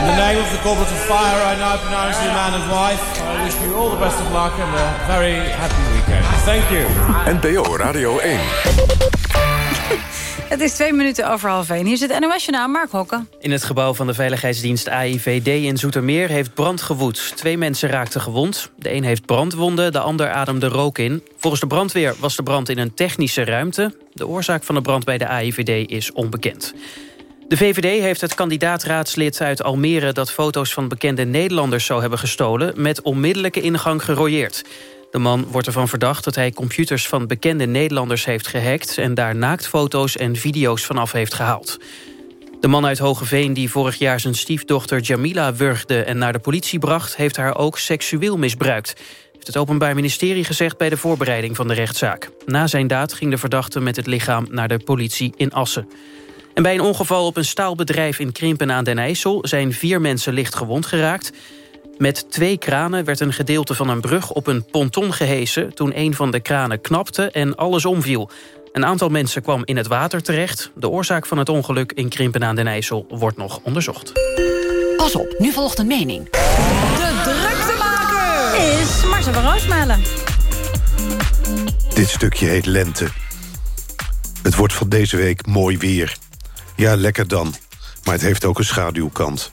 In the name of the goblet of fire, I now pronounce you man and wife. I wish you all the best of luck and a very happy weekend. Thank you. NPO Radio 1. Het is twee minuten over half één. Hier zit NOS Journaal, Mark Hokken. In het gebouw van de veiligheidsdienst AIVD in Zoetermeer heeft brand gewoed. Twee mensen raakten gewond. De een heeft brandwonden, de ander ademde rook in. Volgens de brandweer was de brand in een technische ruimte. De oorzaak van de brand bij de AIVD is onbekend. De VVD heeft het kandidaatraadslid uit Almere... dat foto's van bekende Nederlanders zou hebben gestolen... met onmiddellijke ingang gerooieerd. De man wordt ervan verdacht dat hij computers van bekende Nederlanders heeft gehackt... en daar naaktfoto's en video's vanaf heeft gehaald. De man uit Hogeveen die vorig jaar zijn stiefdochter Jamila wurgde... en naar de politie bracht, heeft haar ook seksueel misbruikt. Heeft het Openbaar Ministerie gezegd bij de voorbereiding van de rechtszaak. Na zijn daad ging de verdachte met het lichaam naar de politie in Assen. En bij een ongeval op een staalbedrijf in Krimpen aan den IJssel... zijn vier mensen licht gewond geraakt. Met twee kranen werd een gedeelte van een brug op een ponton gehesen... toen een van de kranen knapte en alles omviel. Een aantal mensen kwam in het water terecht. De oorzaak van het ongeluk in Krimpen aan den IJssel wordt nog onderzocht. Pas op, nu volgt een mening. De druktemaker is Marcel van Roosmalen. Dit stukje heet Lente. Het wordt van deze week mooi weer. Ja, lekker dan. Maar het heeft ook een schaduwkant.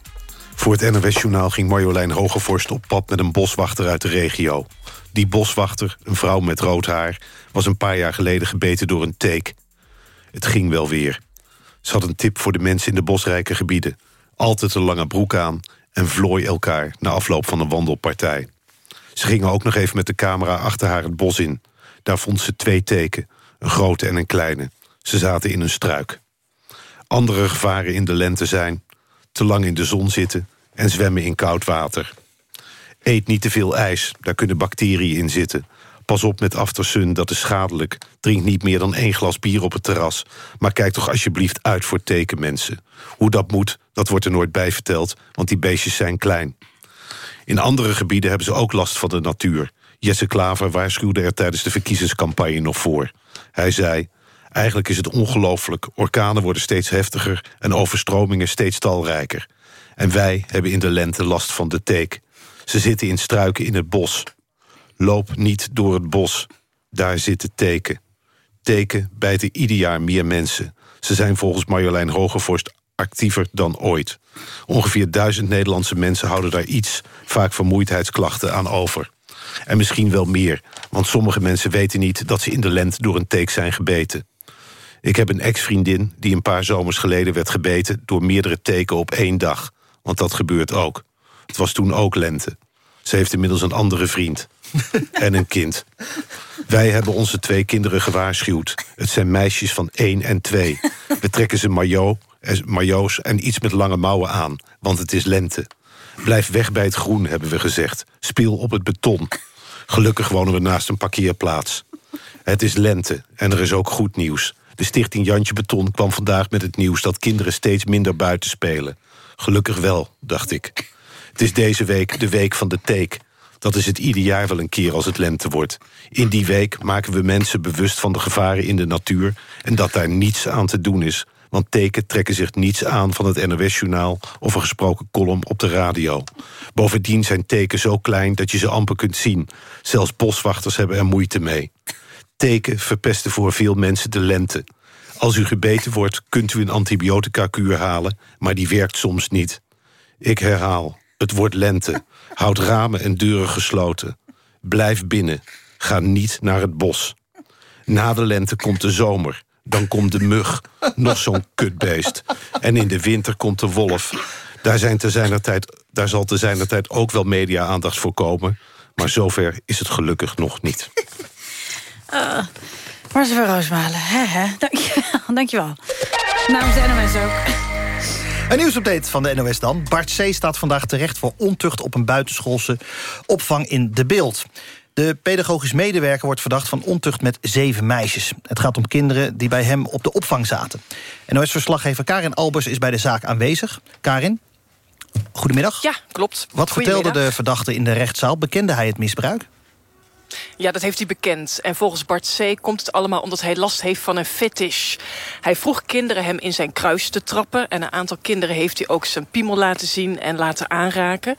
Voor het NOS-journaal ging Marjolein Hogevorst op pad... met een boswachter uit de regio. Die boswachter, een vrouw met rood haar... was een paar jaar geleden gebeten door een teek. Het ging wel weer. Ze had een tip voor de mensen in de bosrijke gebieden. Altijd een lange broek aan en vlooi elkaar... na afloop van een wandelpartij. Ze gingen ook nog even met de camera achter haar het bos in. Daar vond ze twee teken, een grote en een kleine. Ze zaten in een struik. Andere gevaren in de lente zijn... te lang in de zon zitten en zwemmen in koud water. Eet niet te veel ijs, daar kunnen bacteriën in zitten. Pas op met aftersun, dat is schadelijk. Drink niet meer dan één glas bier op het terras. Maar kijk toch alsjeblieft uit voor tekenmensen. Hoe dat moet, dat wordt er nooit bij verteld... want die beestjes zijn klein. In andere gebieden hebben ze ook last van de natuur. Jesse Klaver waarschuwde er tijdens de verkiezingscampagne nog voor. Hij zei, eigenlijk is het ongelooflijk. Orkanen worden steeds heftiger en overstromingen steeds talrijker. En wij hebben in de lente last van de teek. Ze zitten in struiken in het bos. Loop niet door het bos. Daar zitten teken. Teken bijten ieder jaar meer mensen. Ze zijn volgens Marjolein Hogevorst actiever dan ooit. Ongeveer duizend Nederlandse mensen houden daar iets... vaak vermoeidheidsklachten aan over. En misschien wel meer, want sommige mensen weten niet... dat ze in de lente door een teek zijn gebeten. Ik heb een ex-vriendin die een paar zomers geleden werd gebeten... door meerdere teken op één dag. Want dat gebeurt ook. Het was toen ook lente. Ze heeft inmiddels een andere vriend. en een kind. Wij hebben onze twee kinderen gewaarschuwd. Het zijn meisjes van 1 en 2. We trekken ze maillot, eh, maillots en iets met lange mouwen aan, want het is lente. Blijf weg bij het groen, hebben we gezegd. Speel op het beton. Gelukkig wonen we naast een parkeerplaats. Het is lente en er is ook goed nieuws. De stichting Jantje Beton kwam vandaag met het nieuws... dat kinderen steeds minder buiten spelen. Gelukkig wel, dacht ik. Het is deze week de week van de teek. Dat is het ieder jaar wel een keer als het lente wordt. In die week maken we mensen bewust van de gevaren in de natuur... en dat daar niets aan te doen is. Want teken trekken zich niets aan van het NOS-journaal... of een gesproken column op de radio. Bovendien zijn teken zo klein dat je ze amper kunt zien. Zelfs boswachters hebben er moeite mee. Teken verpesten voor veel mensen de lente. Als u gebeten wordt, kunt u een antibiotica-kuur halen... maar die werkt soms niet. Ik herhaal, het wordt lente. Houd ramen en deuren gesloten. Blijf binnen. Ga niet naar het bos. Na de lente komt de zomer. Dan komt de mug. Nog zo'n kutbeest. En in de winter komt de wolf. Daar, zijn te zijner tijd, daar zal te zijner tijd ook wel media-aandacht voor komen. Maar zover is het gelukkig nog niet. Uh, Marcel Roosmalen, hè, hè. Dankjewel, dankjewel. Namens de NOS ook. Een nieuwsupdate van de NOS dan. Bart C. staat vandaag terecht voor ontucht op een buitenschoolse opvang in De Beeld. De pedagogisch medewerker wordt verdacht van ontucht met zeven meisjes. Het gaat om kinderen die bij hem op de opvang zaten. NOS-verslaggever Karin Albers is bij de zaak aanwezig. Karin, goedemiddag. Ja, klopt. Wat vertelde de verdachte in de rechtszaal? Bekende hij het misbruik? Ja, dat heeft hij bekend. En volgens Bart C. komt het allemaal omdat hij last heeft van een fetish. Hij vroeg kinderen hem in zijn kruis te trappen. En een aantal kinderen heeft hij ook zijn piemel laten zien en laten aanraken.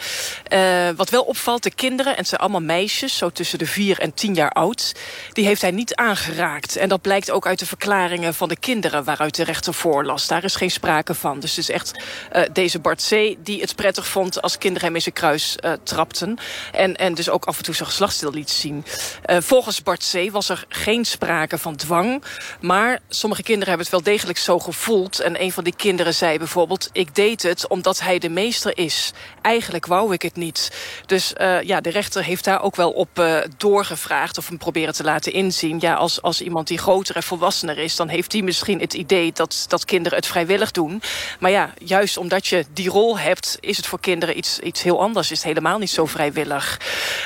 Uh, wat wel opvalt, de kinderen, en het zijn allemaal meisjes... zo tussen de vier en tien jaar oud... die heeft hij niet aangeraakt. En dat blijkt ook uit de verklaringen van de kinderen... waaruit de rechter voorlas. Daar is geen sprake van. Dus het is echt uh, deze Bart C. die het prettig vond... als kinderen hem in zijn kruis uh, trapten. En, en dus ook af en toe zijn geslachtsdeel liet zien. Uh, volgens Bart C. was er geen sprake van dwang. Maar sommige kinderen hebben het wel degelijk zo gevoeld. En een van die kinderen zei bijvoorbeeld... ik deed het omdat hij de meester is. Eigenlijk wou ik het niet. Dus uh, ja, de rechter heeft daar ook wel op uh, doorgevraagd... of hem proberen te laten inzien. Ja, als, als iemand die groter en volwassener is... dan heeft hij misschien het idee dat, dat kinderen het vrijwillig doen. Maar ja, juist omdat je die rol hebt... is het voor kinderen iets, iets heel anders. Is het helemaal niet zo vrijwillig.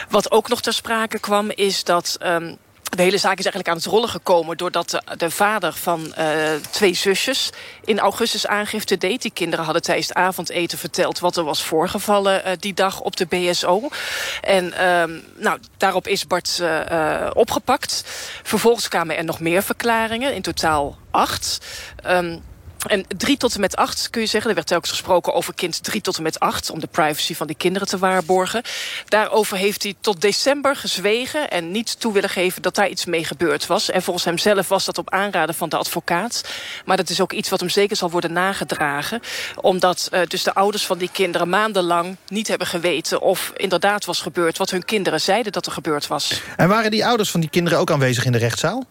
Wat ook nog ter sprake kwam is dat... Um, de hele zaak is eigenlijk aan het rollen gekomen... doordat de, de vader van uh, twee zusjes in augustus aangifte deed. Die kinderen hadden tijdens het avondeten verteld... wat er was voorgevallen uh, die dag op de BSO. En um, nou, daarop is Bart uh, opgepakt. Vervolgens kwamen er nog meer verklaringen. In totaal acht. Um, en drie tot en met acht kun je zeggen. Er werd telkens gesproken over kind drie tot en met acht... om de privacy van die kinderen te waarborgen. Daarover heeft hij tot december gezwegen... en niet toe willen geven dat daar iets mee gebeurd was. En volgens hemzelf was dat op aanraden van de advocaat. Maar dat is ook iets wat hem zeker zal worden nagedragen. Omdat uh, dus de ouders van die kinderen maandenlang niet hebben geweten... of inderdaad was gebeurd wat hun kinderen zeiden dat er gebeurd was. En waren die ouders van die kinderen ook aanwezig in de rechtszaal?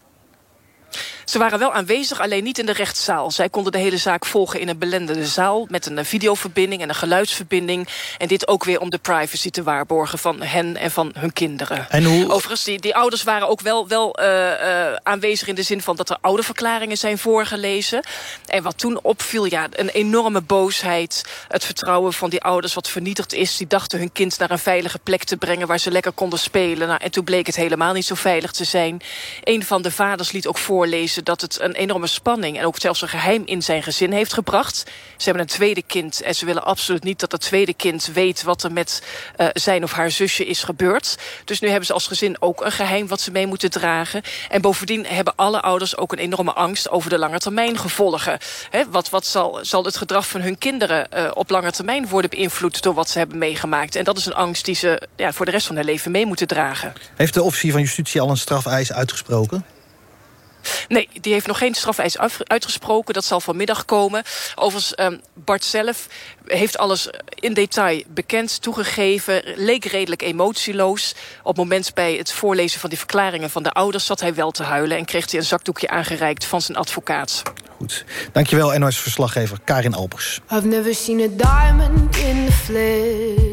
Ze waren wel aanwezig, alleen niet in de rechtszaal. Zij konden de hele zaak volgen in een belendende zaal... met een videoverbinding en een geluidsverbinding. En dit ook weer om de privacy te waarborgen van hen en van hun kinderen. En hoe... Overigens, die, die ouders waren ook wel, wel uh, uh, aanwezig in de zin van... dat er ouderverklaringen zijn voorgelezen. En wat toen opviel, ja, een enorme boosheid. Het vertrouwen van die ouders wat vernietigd is. Die dachten hun kind naar een veilige plek te brengen... waar ze lekker konden spelen. Nou, en toen bleek het helemaal niet zo veilig te zijn. Een van de vaders liet ook voorlezen dat het een enorme spanning... en ook zelfs een geheim in zijn gezin heeft gebracht. Ze hebben een tweede kind en ze willen absoluut niet... dat dat tweede kind weet wat er met uh, zijn of haar zusje is gebeurd. Dus nu hebben ze als gezin ook een geheim wat ze mee moeten dragen. En bovendien hebben alle ouders ook een enorme angst... over de lange termijn gevolgen. Wat wat zal, zal het gedrag van hun kinderen uh, op lange termijn worden beïnvloed... door wat ze hebben meegemaakt? En dat is een angst die ze ja, voor de rest van hun leven mee moeten dragen. Heeft de officier van justitie al een strafeis uitgesproken? Nee, die heeft nog geen strafeis uitgesproken. Dat zal vanmiddag komen. Overigens, um, Bart zelf heeft alles in detail bekend, toegegeven. Leek redelijk emotieloos. Op het moment bij het voorlezen van die verklaringen van de ouders... zat hij wel te huilen en kreeg hij een zakdoekje aangereikt van zijn advocaat. Goed. Dankjewel, NOS-verslaggever Karin Albers. I've never seen a diamond in the flesh.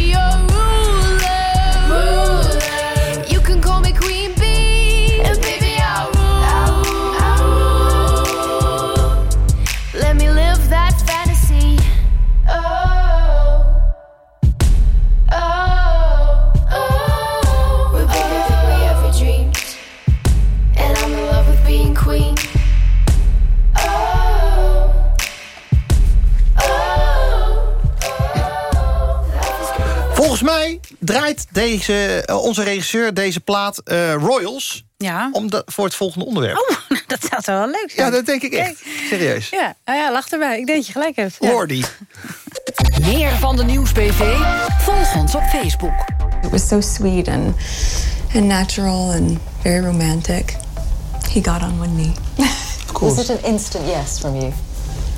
draait deze, eh, onze regisseur deze plaat eh, Royals... Ja. Om de, voor het volgende onderwerp. Oh, dat zou wel leuk zijn? Ja, dat denk ik echt. Serieus. Ja, nou ja, lach erbij. Ik denk dat je gelijk hebt. Ja. Lordy. Meer van de Nieuwsbv? Volg ons op Facebook. It was so sweet and, and natural and very romantic. He got on one knee. Was it an instant yes from you?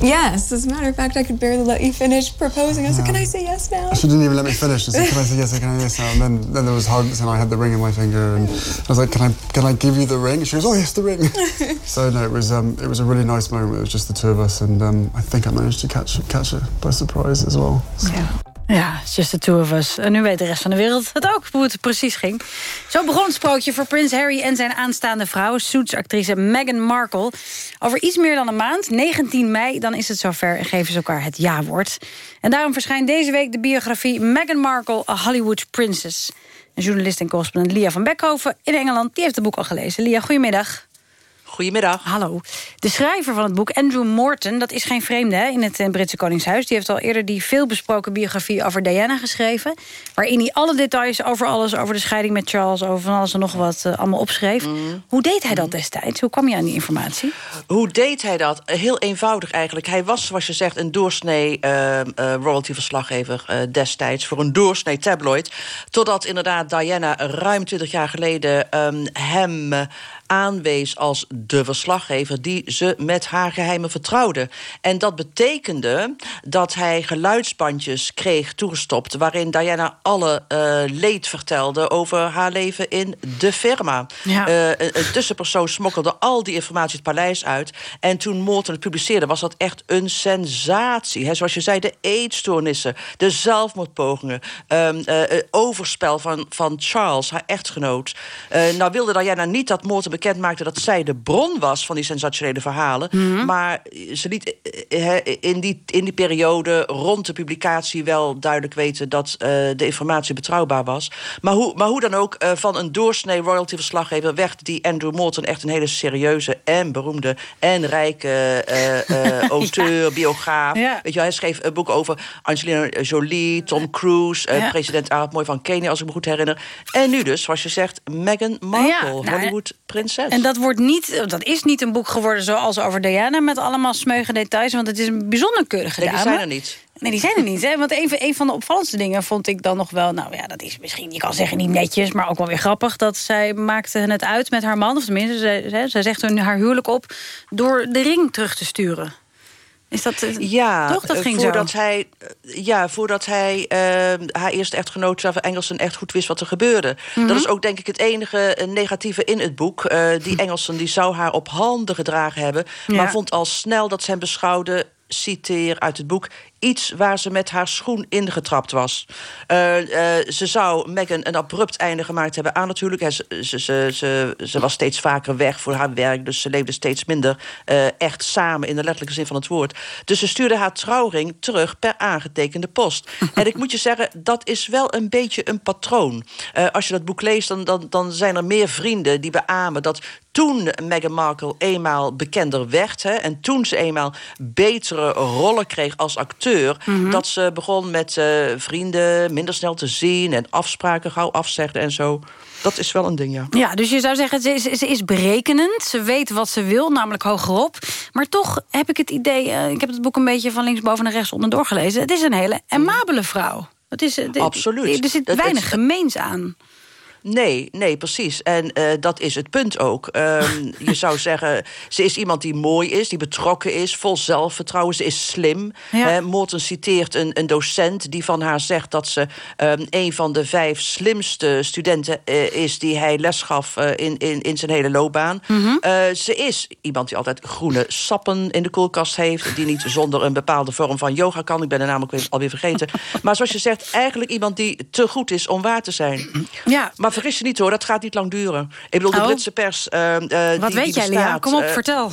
Yes, as a matter of fact, I could barely let you finish proposing. I said, Can I say yes now? She didn't even let me finish. She said, "Can I say yes? Can I say yes now?" And then, then there was hugs, and I had the ring in my finger, and I was like, "Can I can I give you the ring?" She goes, "Oh yes, the ring." so no, it was um, it was a really nice moment. It was just the two of us, and um, I think I managed to catch catch her by surprise as well. So. Ja, just the two of us. En nu weet de rest van de wereld het ook, hoe het precies ging. Zo begon het sprookje voor Prins Harry en zijn aanstaande vrouw... Suits-actrice Meghan Markle. Over iets meer dan een maand, 19 mei, dan is het zover... en geven ze elkaar het ja-woord. En daarom verschijnt deze week de biografie... Meghan Markle, A Hollywood Princess. En journalist en correspondent Lia van Beckhoven in Engeland... die heeft het boek al gelezen. Lia, goedemiddag. Goedemiddag. Hallo. De schrijver van het boek, Andrew Morton, dat is geen vreemde hè, in het eh, Britse Koningshuis. Die heeft al eerder die veelbesproken biografie over Diana geschreven. Waarin hij alle details over alles, over de scheiding met Charles, over van alles en nog wat eh, allemaal opschreef. Hoe deed hij dat destijds? Hoe kwam je aan die informatie? Hoe deed hij dat? Heel eenvoudig eigenlijk. Hij was, zoals je zegt, een doorsnee uh, uh, royalty-verslaggever destijds... voor een doorsnee tabloid. Totdat inderdaad Diana ruim 20 jaar geleden um, hem... Aanwees als de verslaggever die ze met haar geheimen vertrouwde. En dat betekende dat hij geluidsbandjes kreeg toegestopt... waarin Diana alle uh, leed vertelde over haar leven in de firma. Ja. Uh, een, een tussenpersoon smokkelde al die informatie het paleis uit. En toen Morton het publiceerde was dat echt een sensatie. He, zoals je zei, de eetstoornissen, de zelfmoordpogingen... Um, uh, overspel van, van Charles, haar echtgenoot. nou wilde Diana niet dat Morton bekend maakte dat zij de bron was van die sensationele verhalen. Mhm. Mm -hmm. Maar ze liet hè, in, die, in die periode rond de publicatie wel duidelijk weten dat eh, de informatie betrouwbaar was. Maar hoe, maar hoe dan ook, eh, van een doorsnee royalty-verslaggever werd die Andrew Morton echt een hele serieuze en beroemde en rijke eh, eh, auteur, biograaf. Ja. Weet je, hij schreef een boek over Angelina Jolie, Tom Cruise, eh, Ja. president Arab Mooi van Kenia, als ik me goed herinner. En nu dus, zoals je zegt, Meghan Markle, Ja, En dat, wordt niet, dat is niet een boek geworden zoals over Diana... met allemaal smeuïge details, want het is een bijzonder keurige Nee, die zijn er niet. Nee, die zijn er niet. Hè? Want een, van- een van de opvallendste dingen vond ik dan nog wel... nou ja, dat is misschien, je kan zeggen niet netjes... maar ook wel weer grappig dat zij maakte het uit met haar man. Of tenminste, zij, zij, zij zegt hun haar huwelijk op... door de ring terug te sturen. Is dat... Ja, toch? Dat ging voordat zo. hij, eh, ja, voordat hij eh, haar eerste echtgenoot, Trevor Engelson, echt goed wist wat er gebeurde. Mhm. Dat is ook denk ik het enige eh, negatieve in het boek. Eh, die Engelson die zou haar op handen gedragen hebben, Ja. maar vond al snel dat hem beschouwde, citeer uit het boek, iets waar ze met haar schoen ingetrapt was. Eh, eh, ze zou Meghan een abrupt einde gemaakt hebben aan natuurlijk. Hè, Ze, ze, ze, ze, was steeds vaker weg voor haar werk, dus ze leefde steeds minder eh, echt samen in de letterlijke zin van het woord. Dus ze stuurde haar trouwring terug per aangetekende post. en ik moet je zeggen, dat is wel een beetje een patroon. Als je dat boek leest, dan, dan, dan zijn er meer vrienden die beamen dat toen Meghan Markle eenmaal bekender werd... Hè, en toen ze eenmaal betere rollen kreeg als acteur... Mhm. dat ze begon met eh, vrienden minder snel te zien... en afspraken gauw afzegde en zo. Dat is wel een ding, ja. Ja, dus je zou zeggen, ze is, ze is berekenend. Ze weet wat ze wil, namelijk hogerop. Maar toch heb ik het idee... eh, ik heb het boek een beetje van linksboven naar rechts onderdoor gelezen. Het is een hele amabele vrouw. Het is, eh, de- Absoluut. Er zit weinig het- gemeens aan. Nee, nee, precies. En eh, dat is het punt ook. Ehm, je zou zeggen, ze is iemand die mooi is, die betrokken is, vol zelfvertrouwen. Ze is slim. Ja. Morton citeert een, een docent die van haar zegt dat ze ehm, een van de vijf slimste studenten eh, is die hij les gaf eh, in, in, in zijn hele loopbaan. Mhm. Ze is iemand die altijd groene sappen in de koelkast heeft, die niet zonder een bepaalde vorm van yoga kan. Ik ben de naam ook weer- alweer vergeten. Maar zoals je zegt, eigenlijk iemand die te goed is om waar te zijn. Ja. Maar vergis je niet hoor, dat gaat niet lang duren. Ik bedoel, de Oh. Britse pers... eh, eh, Wat die, weet die jij, Lia? Kom op, eh, vertel.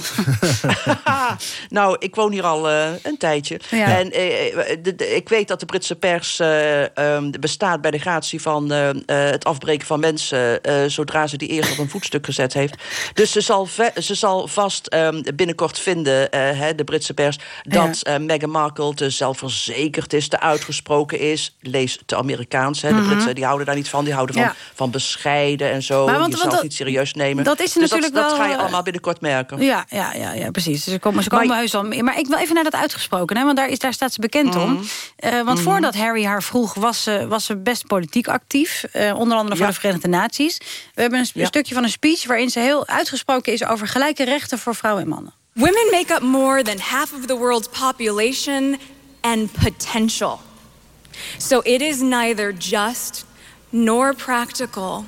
nou, ik woon hier al een tijdje. Ja. En de- de- ik weet dat de Britse pers eh, ehm, bestaat bij de gratie van het afbreken van mensen... zodra ze die eerst op een voetstuk gezet heeft. Dus ze zal, ze zal vast ehm, binnenkort vinden, hè, de Britse pers... dat Meghan Markle te zelfverzekerd is, te uitgesproken is. Lees te Amerikaans, hè. De Mhm. Britsen die houden daar niet van. Die houden van, Ja. van bescheiden en zo. Maar want- jezelf want dat- niet serieus nemen. dat is dus natuurlijk dat, dat wel, ga je eh, allemaal binnenkort merken. Ja, ja, ja, ja precies. Ze komen, ze komen Maar- heus al. Maar ik wil even naar dat uitgesproken, hè, want daar, is, daar staat ze bekend om. Mhm. Eh, want Mhm. voordat Harry haar vroeg, was ze, was ze best politiek actief. eh, onder andere voor Ja. de Verenigde Naties. We hebben een, Ja. stukje van een speech waarin ze heel uitgesproken is over gelijke rechten voor vrouwen en mannen. Women make up more than half of the world's population and potential. So it is neither just nor practical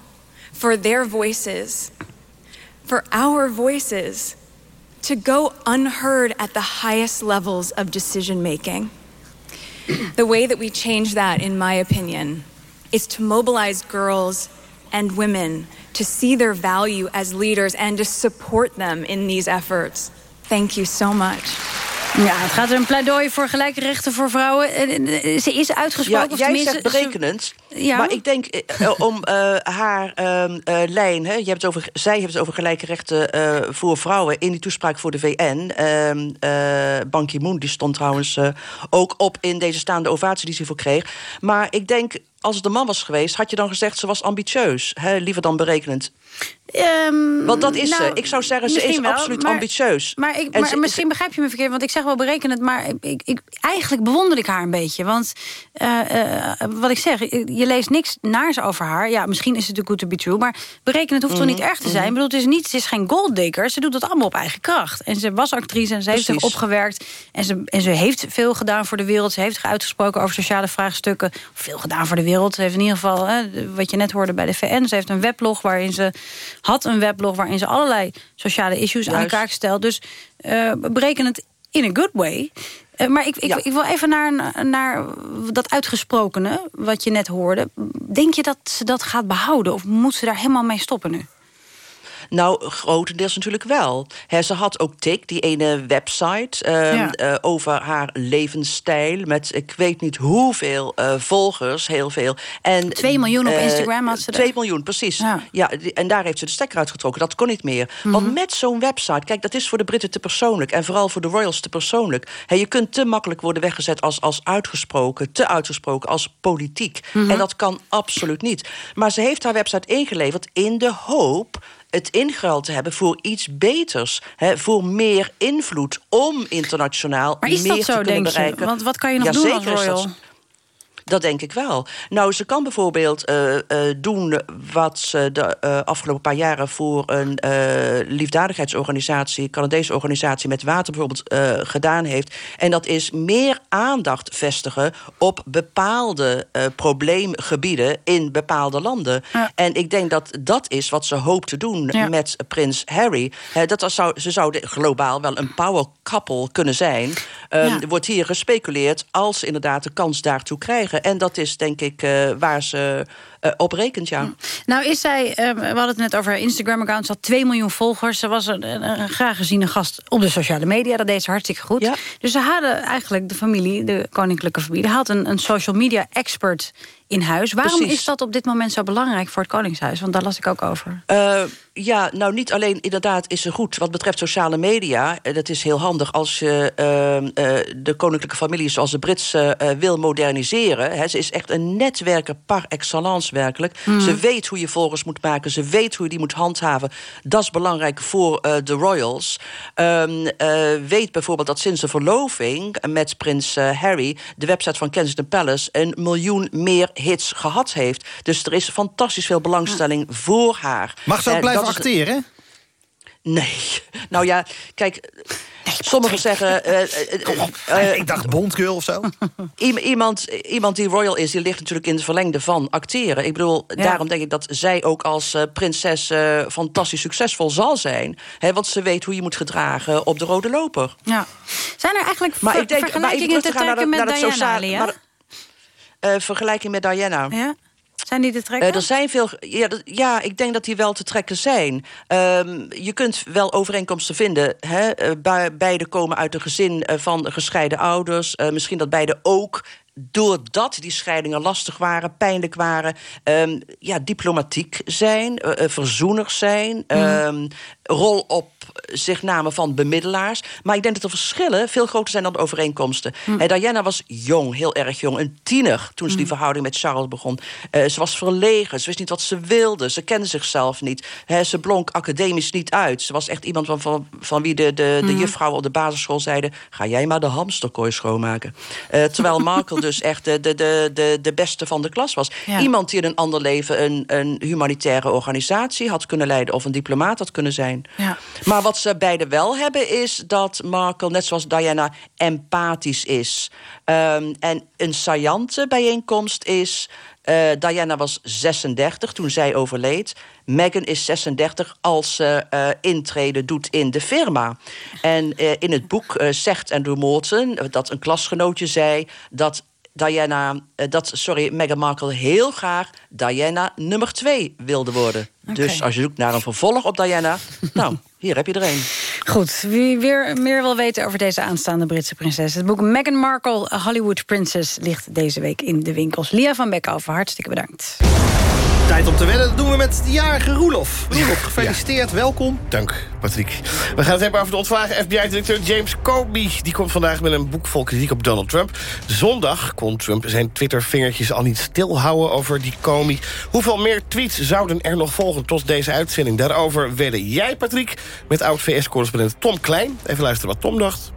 for their voices, for our voices, to go unheard at the highest levels of decision making. The way that we change that, in my opinion, is to mobilize girls and women to see their value as leaders and to support them in these efforts. Thank you so much. Ja, het gaat een pleidooi voor gelijke rechten voor vrouwen. Ze is uitgesproken. Ja, of jij zegt berekenend. ze- Ja. Maar ik denk eh, eh, om eh, haar eh, lijn... Hè, je hebt het over, zij heeft het over gelijke rechten voor vrouwen... in die toespraak voor de VN. Ehm eh, Ban Ki-moon die stond trouwens ook op... in deze staande ovatie die ze voor kreeg. Maar ik denk, als het een man was geweest... had je dan gezegd, ze was ambitieus. Hè, liever dan berekenend. Want dat is nou, ze. Ik zou zeggen, ze is wel, absoluut maar- ambitieus. Maar, ik, maar ze- misschien begrijp je me verkeerd, want ik zeg wel berekenend... maar ik, ik, eigenlijk bewonder ik haar een beetje. Want eh, eh, wat ik zeg, je leest niks naars over haar. Ja, misschien is het too good to be true, maar berekenend hoeft toch niet Mhm, erg te zijn. Ik bedoel, het is, niet, ze is geen golddigger, ze doet het allemaal op eigen kracht. En ze was actrice en ze heeft zich opgewerkt. En ze, en ze heeft veel gedaan voor de wereld. Ze heeft zich uitgesproken over sociale vraagstukken. Veel gedaan voor de wereld. Ze heeft in ieder geval, hè, wat je net hoorde bij de VN... ze heeft een weblog waarin ze had een weblog... waarin ze allerlei sociale issues aan Juist. elkaar stelt. Dus uh, berekenend in a good way. Uh, maar ik, ik, ik, wil even naar, naar dat uitgesprokene, wat je net hoorde. Denk je dat ze dat gaat behouden? Of moet ze daar helemaal mee stoppen nu? Nou, grotendeels natuurlijk wel. Ze had ook Tik, die ene website... ehm, Ja. eh, over haar levensstijl... met ik weet niet hoeveel eh, volgers, heel veel. En, 2 miljoen op eh, Instagram had ze er. 2 miljoen, precies. Ja. en daar heeft ze de stekker uitgetrokken. Dat kon niet meer. Want met zo'n website... Kijk, dat is voor de Britten te persoonlijk. En vooral voor de royals te persoonlijk. Je kunt te makkelijk worden weggezet als, als uitgesproken... te uitgesproken als politiek. En dat kan absoluut niet. Maar ze heeft haar website ingeleverd in de hoop het ingeruild te hebben voor iets beters. Hè, voor meer invloed om internationaal Maar meer zo, te kunnen bereiken. Want wat kan je nog doen als royal? Dat denk ik wel. Nou, ze kan bijvoorbeeld eh, eh, doen wat ze de eh, afgelopen paar jaren voor een liefdadigheidsorganisatie, Canadese organisatie met water bijvoorbeeld, gedaan heeft. En dat is meer aandacht vestigen op bepaalde probleemgebieden in bepaalde landen. En ik denk dat dat is wat ze hoopt te doen Ja. met prins Harry. Dat zou, ze zouden globaal wel een power couple kunnen zijn. Ja. Er wordt hier gespeculeerd als ze inderdaad de kans daartoe krijgen. En dat is denk ik eh, waar ze eh, op rekent, ja. Nou is zij, eh, we hadden het net over haar Instagram-account... ze had 2 miljoen volgers. Ze was een, een, een graag geziene gast op de sociale media. Dat deed ze hartstikke goed. Dus ze hadden eigenlijk de familie, de koninklijke familie... had een, een social media expert in huis. Waarom Precies. is dat op dit moment zo belangrijk voor het Koningshuis? Want daar las ik ook over. Eh, ja, nou niet alleen inderdaad is ze goed wat betreft sociale media. Dat is heel handig als je de koninklijke familie zoals de Britse wil moderniseren. Ze is echt een netwerker par excellence werkelijk. Hmm. Ze weet hoe je volgers moet maken. Ze weet hoe je die moet handhaven. Dat is belangrijk voor eh, de royals. Ehm, eh, weet bijvoorbeeld dat sinds de verloving met prins eh, Harry... de website van Kensington Palace een miljoen meer hits gehad heeft. Dus er is fantastisch veel belangstelling voor haar. Mag ze ook blijven is- acteren? Nee. Nou ja, kijk, sommigen zeggen... eh, eh, eh, ik dacht Bondgirl of zo. Iemand, iemand die royal is, die ligt natuurlijk in het verlengde van acteren. Ik bedoel, daarom denk ik dat zij ook als prinses fantastisch succesvol zal zijn. Hè, want ze weet hoe je moet gedragen op de rode loper. Ja. Zijn er eigenlijk Maar ik denk, maar even vergelijkingen terug te trekken met Diana, sociale... Vergelijking met Diana. Ja? Zijn die te trekken? Eh, er zijn veel. Ja, ja, ik denk dat die wel te trekken zijn. Ehm, je kunt wel overeenkomsten vinden. Hè? Eh, be- beide komen uit een gezin eh, van gescheiden ouders. Misschien dat beide ook. Doordat die scheidingen lastig waren, pijnlijk waren, ehm, ja, diplomatiek zijn, eh, eh, verzoeners zijn, ehm, rol op zich namen van bemiddelaars. Maar ik denk dat de verschillen veel groter zijn dan de overeenkomsten. Eh, Diana was jong, heel erg jong, een tiener toen ze die verhouding met Charles begon. Eh, ze was verlegen, ze wist niet wat ze wilde, ze kende zichzelf niet. Ze blonk academisch niet uit. Ze was echt iemand van, van, van wie de, de, de Mhm. juffrouwen op de basisschool zeiden... ga jij maar de hamsterkooi schoonmaken. Terwijl Markle dus echt de, de, de, de, beste van de klas was. Ja. Iemand die in een ander leven een, een humanitaire organisatie had kunnen leiden... of een diplomaat had kunnen zijn. Ja. Maar wat ze beide wel hebben is dat Markle, net zoals Diana, empathisch is. Ehm, en een saillante bijeenkomst is... eh, Diana was 36 toen zij overleed. Meghan is 36 als ze eh, intrede doet in de firma. En eh, in het boek zegt Andrew Morton, dat een klasgenootje zei... dat Diana, eh, dat, sorry, Meghan Markle heel graag Diana nummer 2 wilde worden. Dus als je zoekt naar een vervolg op Diana, nou, hier heb je er een. Goed, wie weer meer wil weten over deze aanstaande Britse prinses... het boek Meghan Markle, A Hollywood Princess... ligt deze week in de winkels. Lia van Beckhoven, hartstikke bedankt. Tijd om te wedden, dat doen we met de jarige Roelof. Roelof, gefeliciteerd, welkom. Dank, Patrick. We gaan het hebben over de ontslagen FBI-directeur James Comey. Die komt vandaag met een boek vol kritiek op Donald Trump. Zondag kon Trump zijn Twitter-vingertjes al niet stilhouden over die Comey. Hoeveel meer tweets zouden er nog volgen tot deze uitzending? Daarover wedden jij, Patrick, met oud-VS-correspondent Tom Klein. Even luisteren wat Tom dacht.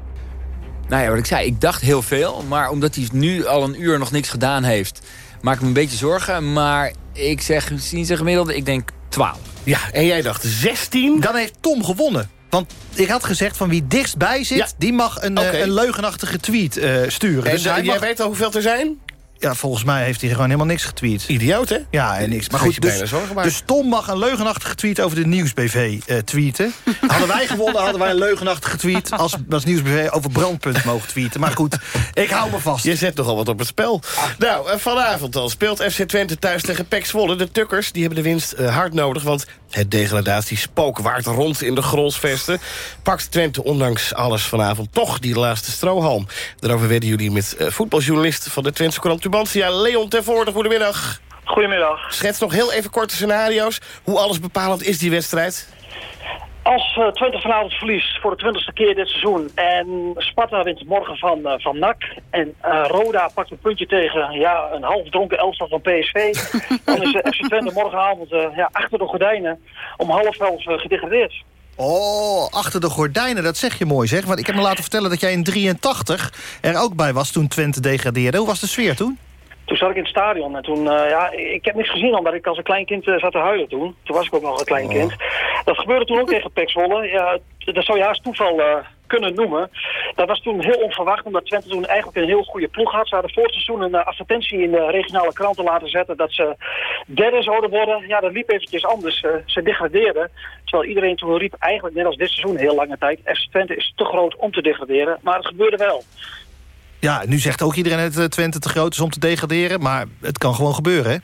Nou ja, wat ik zei, ik dacht heel veel. Maar omdat hij nu al een uur nog niks gedaan heeft... maak ik me een beetje zorgen. Maar ik zeg, zien ze gemiddelde, ik denk 12. Ja, en jij dacht 16. Dan heeft Tom gewonnen. Want ik had gezegd van wie dichtstbij zit... die mag een, eh, een leugenachtige tweet eh, sturen. En dus hij jij mag weet al hoeveel er zijn? Ja, volgens mij heeft hij gewoon helemaal niks getweet. Idioot, hè? Ja, en niks. Maar goed, je dus, dus Tom mag een leugenachtige tweet over de Nieuwsbv eh, tweeten. hadden wij gewonnen, hadden wij een leugenachtige tweet... als, als Nieuwsbv over brandpunt mogen tweeten. Maar goed, ik hou me vast. Je zet nogal wat op het spel. Nou, eh, vanavond al speelt FC Twente thuis tegen PEC Zwolle. De Tukkers die hebben de winst eh, hard nodig... want het degradatiespook waart rond in de Grolsvesten. Pakt Twente ondanks alles vanavond toch die laatste strohalm. Daarover werden jullie met eh, voetbaljournalist van de Twentse Courant Tubantia... Leon Tervoorde. Goedemiddag. Goedemiddag. Schets nog heel even korte scenario's. Hoe alles bepalend is die wedstrijd? Als eh, Twente vanavond verliest voor de twintigste keer dit seizoen... en Sparta wint morgen van, eh, van NAC... en eh, Roda pakt een puntje tegen ja, een half dronken elftal van PSV... dan is uh, FC Twente morgenavond ja, achter de gordijnen om half elf gedegradeerd. Oh, achter de gordijnen, dat zeg je mooi zeg. Want ik heb me laten vertellen dat jij in 83 er ook bij was toen Twente degradeerde. Hoe was de sfeer toen? Toen zat ik in het stadion en toen, eh, ja, ik heb niks gezien omdat ik als een klein kind eh, zat te huilen toen. Toen was ik ook nog een klein kind. Dat gebeurde toen ook tegen Pek Zwolle. Ja, dat zou je haast toeval eh, kunnen noemen. Dat was toen heel onverwacht omdat Twente toen eigenlijk een heel goede ploeg had. Ze hadden voor het seizoen een advertentie in de regionale kranten laten zetten dat ze derde zouden worden. Ja, dat liep eventjes anders. Eh, ze degradeerden. Terwijl iedereen toen riep eigenlijk net als dit seizoen heel lange tijd. Twente is te groot om te degraderen. Maar het gebeurde wel. Ja, nu zegt ook iedereen dat eh, Twente te groot is om te degraderen. Maar het kan gewoon gebeuren, hè?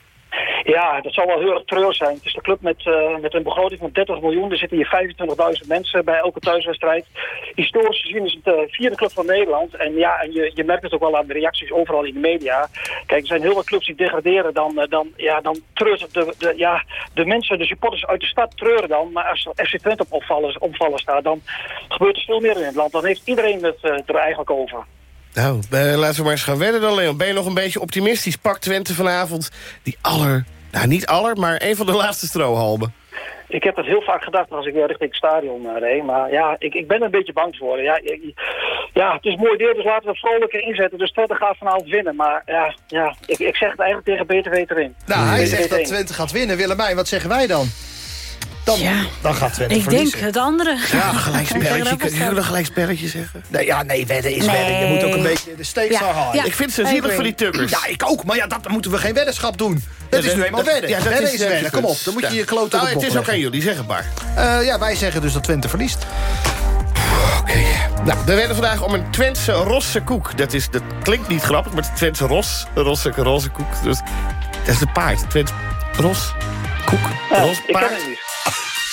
Ja, dat zal wel heel erg treurig zijn. Het is de club met, eh, met een begroting van 30 miljoen. Er zitten hier 25.000 mensen bij elke thuiswedstrijd. Historisch gezien is het de vierde club van Nederland. En ja, en je, je merkt het ook wel aan de reacties overal in de media. Kijk, er zijn heel veel clubs die degraderen. Dan, eh, dan, ja, dan treurt de, de, ja, de mensen, de supporters uit de stad treuren dan. Maar als FC Twente op opvallen staat, dan gebeurt er veel meer in het land. Dan heeft iedereen het eh, er eigenlijk over. Nou, eh, laten we maar eens gaan wedden dan, Leon. Ben je nog een beetje optimistisch? Pak Twente vanavond die aller... Nou, niet aller, maar een van de laatste strohalmen. Ik heb dat heel vaak gedacht als ik weer richting het stadion eh, reed. Maar ja, ik, ik ben er een beetje bang voor. Ja, ik- ja, het is mooi weer, dus laten we het vrolijker inzetten. Dus Twente gaat vanavond winnen. Maar ja, ja ik, ik zeg het eigenlijk tegen beter weten erin. Nou, hij zegt dat. Twente gaat winnen. Willemijn, wat zeggen wij dan? Dan, dan gaat Twente Ik verliezen. denk het andere. Ja, gelijk spelletje. Kun je een gelijk spelletje zeggen? Nee, ja, nee, wedden is Nee. wedden. Je moet ook een beetje de stakes Ja, houden. ja. Ik vind ze zielig voor die tukkers. Ja, ik ook. Maar ja, dat, dan moeten we geen weddenschap doen. Dat Ja, is nu eenmaal wedden. ja, dat wedden is wedden. Kom op, dan moet je Ja. je kloot op Nou, het is ook aan jullie, zeg het maar. Eh, ja, wij zeggen dus dat Twente verliest. Nou, we werden vandaag om een Twentse rosse koek. Dat, is, dat klinkt niet grappig, maar het is Twentse ros. Een rosse, roze koek. Dus, dat is de paard. Twents ros, koek, ros, ik ken paard. het niet.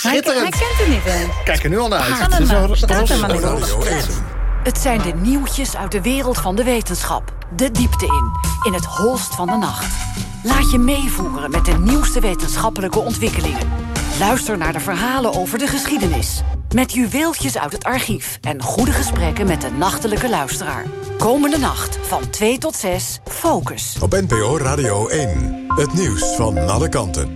Hij, hij kent het niet, hè? Kijk er nu al naar uit. Het is maar. een Staat ros- maar niet op. Radio 1. Het zijn de nieuwtjes uit de wereld van de wetenschap. De diepte in, in het holst van de nacht. Laat je meevoeren met de nieuwste wetenschappelijke ontwikkelingen. Luister naar de verhalen over de geschiedenis. Met juweeltjes uit het archief en goede gesprekken met de nachtelijke luisteraar. Komende nacht van 2 tot 6, Focus. Op NPO Radio 1. Het nieuws van alle kanten.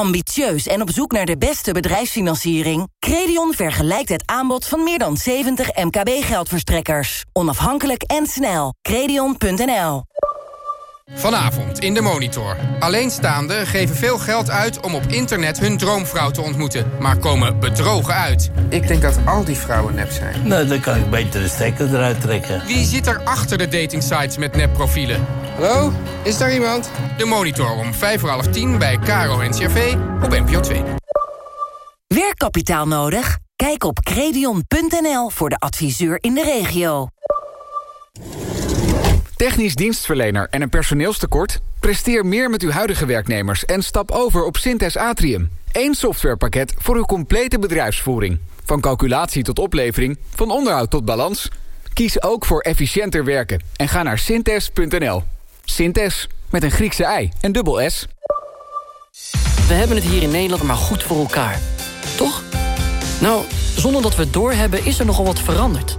Ambitieus en op zoek naar de beste bedrijfsfinanciering? Credion vergelijkt het aanbod van meer dan 70 MKB-geldverstrekkers. Onafhankelijk en snel. Credion.nl Vanavond in de Monitor. Alleenstaanden geven veel geld uit om op internet hun droomvrouw te ontmoeten... maar komen bedrogen uit. Ik denk dat al die vrouwen nep zijn. Nou, dan kan ik beter de stekker eruit trekken. Wie zit er achter de datingsites met nepprofielen? Hallo, is daar iemand? De Monitor om vijf voor half tien bij Caro NCRV op NPO 2. Werkkapitaal nodig? Kijk op credion.nl voor de adviseur in de regio. Technisch dienstverlener en een personeelstekort? Presteer meer met uw huidige werknemers en stap over op Synthes Atrium. Eén softwarepakket voor uw complete bedrijfsvoering. Van calculatie tot oplevering, van onderhoud tot balans. Kies ook voor efficiënter werken en ga naar synthes.nl. Synthes, met een Griekse ei en dubbel S. We hebben het hier in Nederland maar goed voor elkaar. Toch? Nou, zonder dat we het doorhebben is er nogal wat veranderd.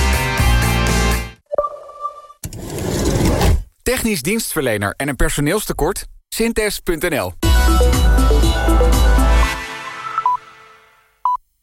Technisch dienstverlener en een personeelstekort? Synthes.nl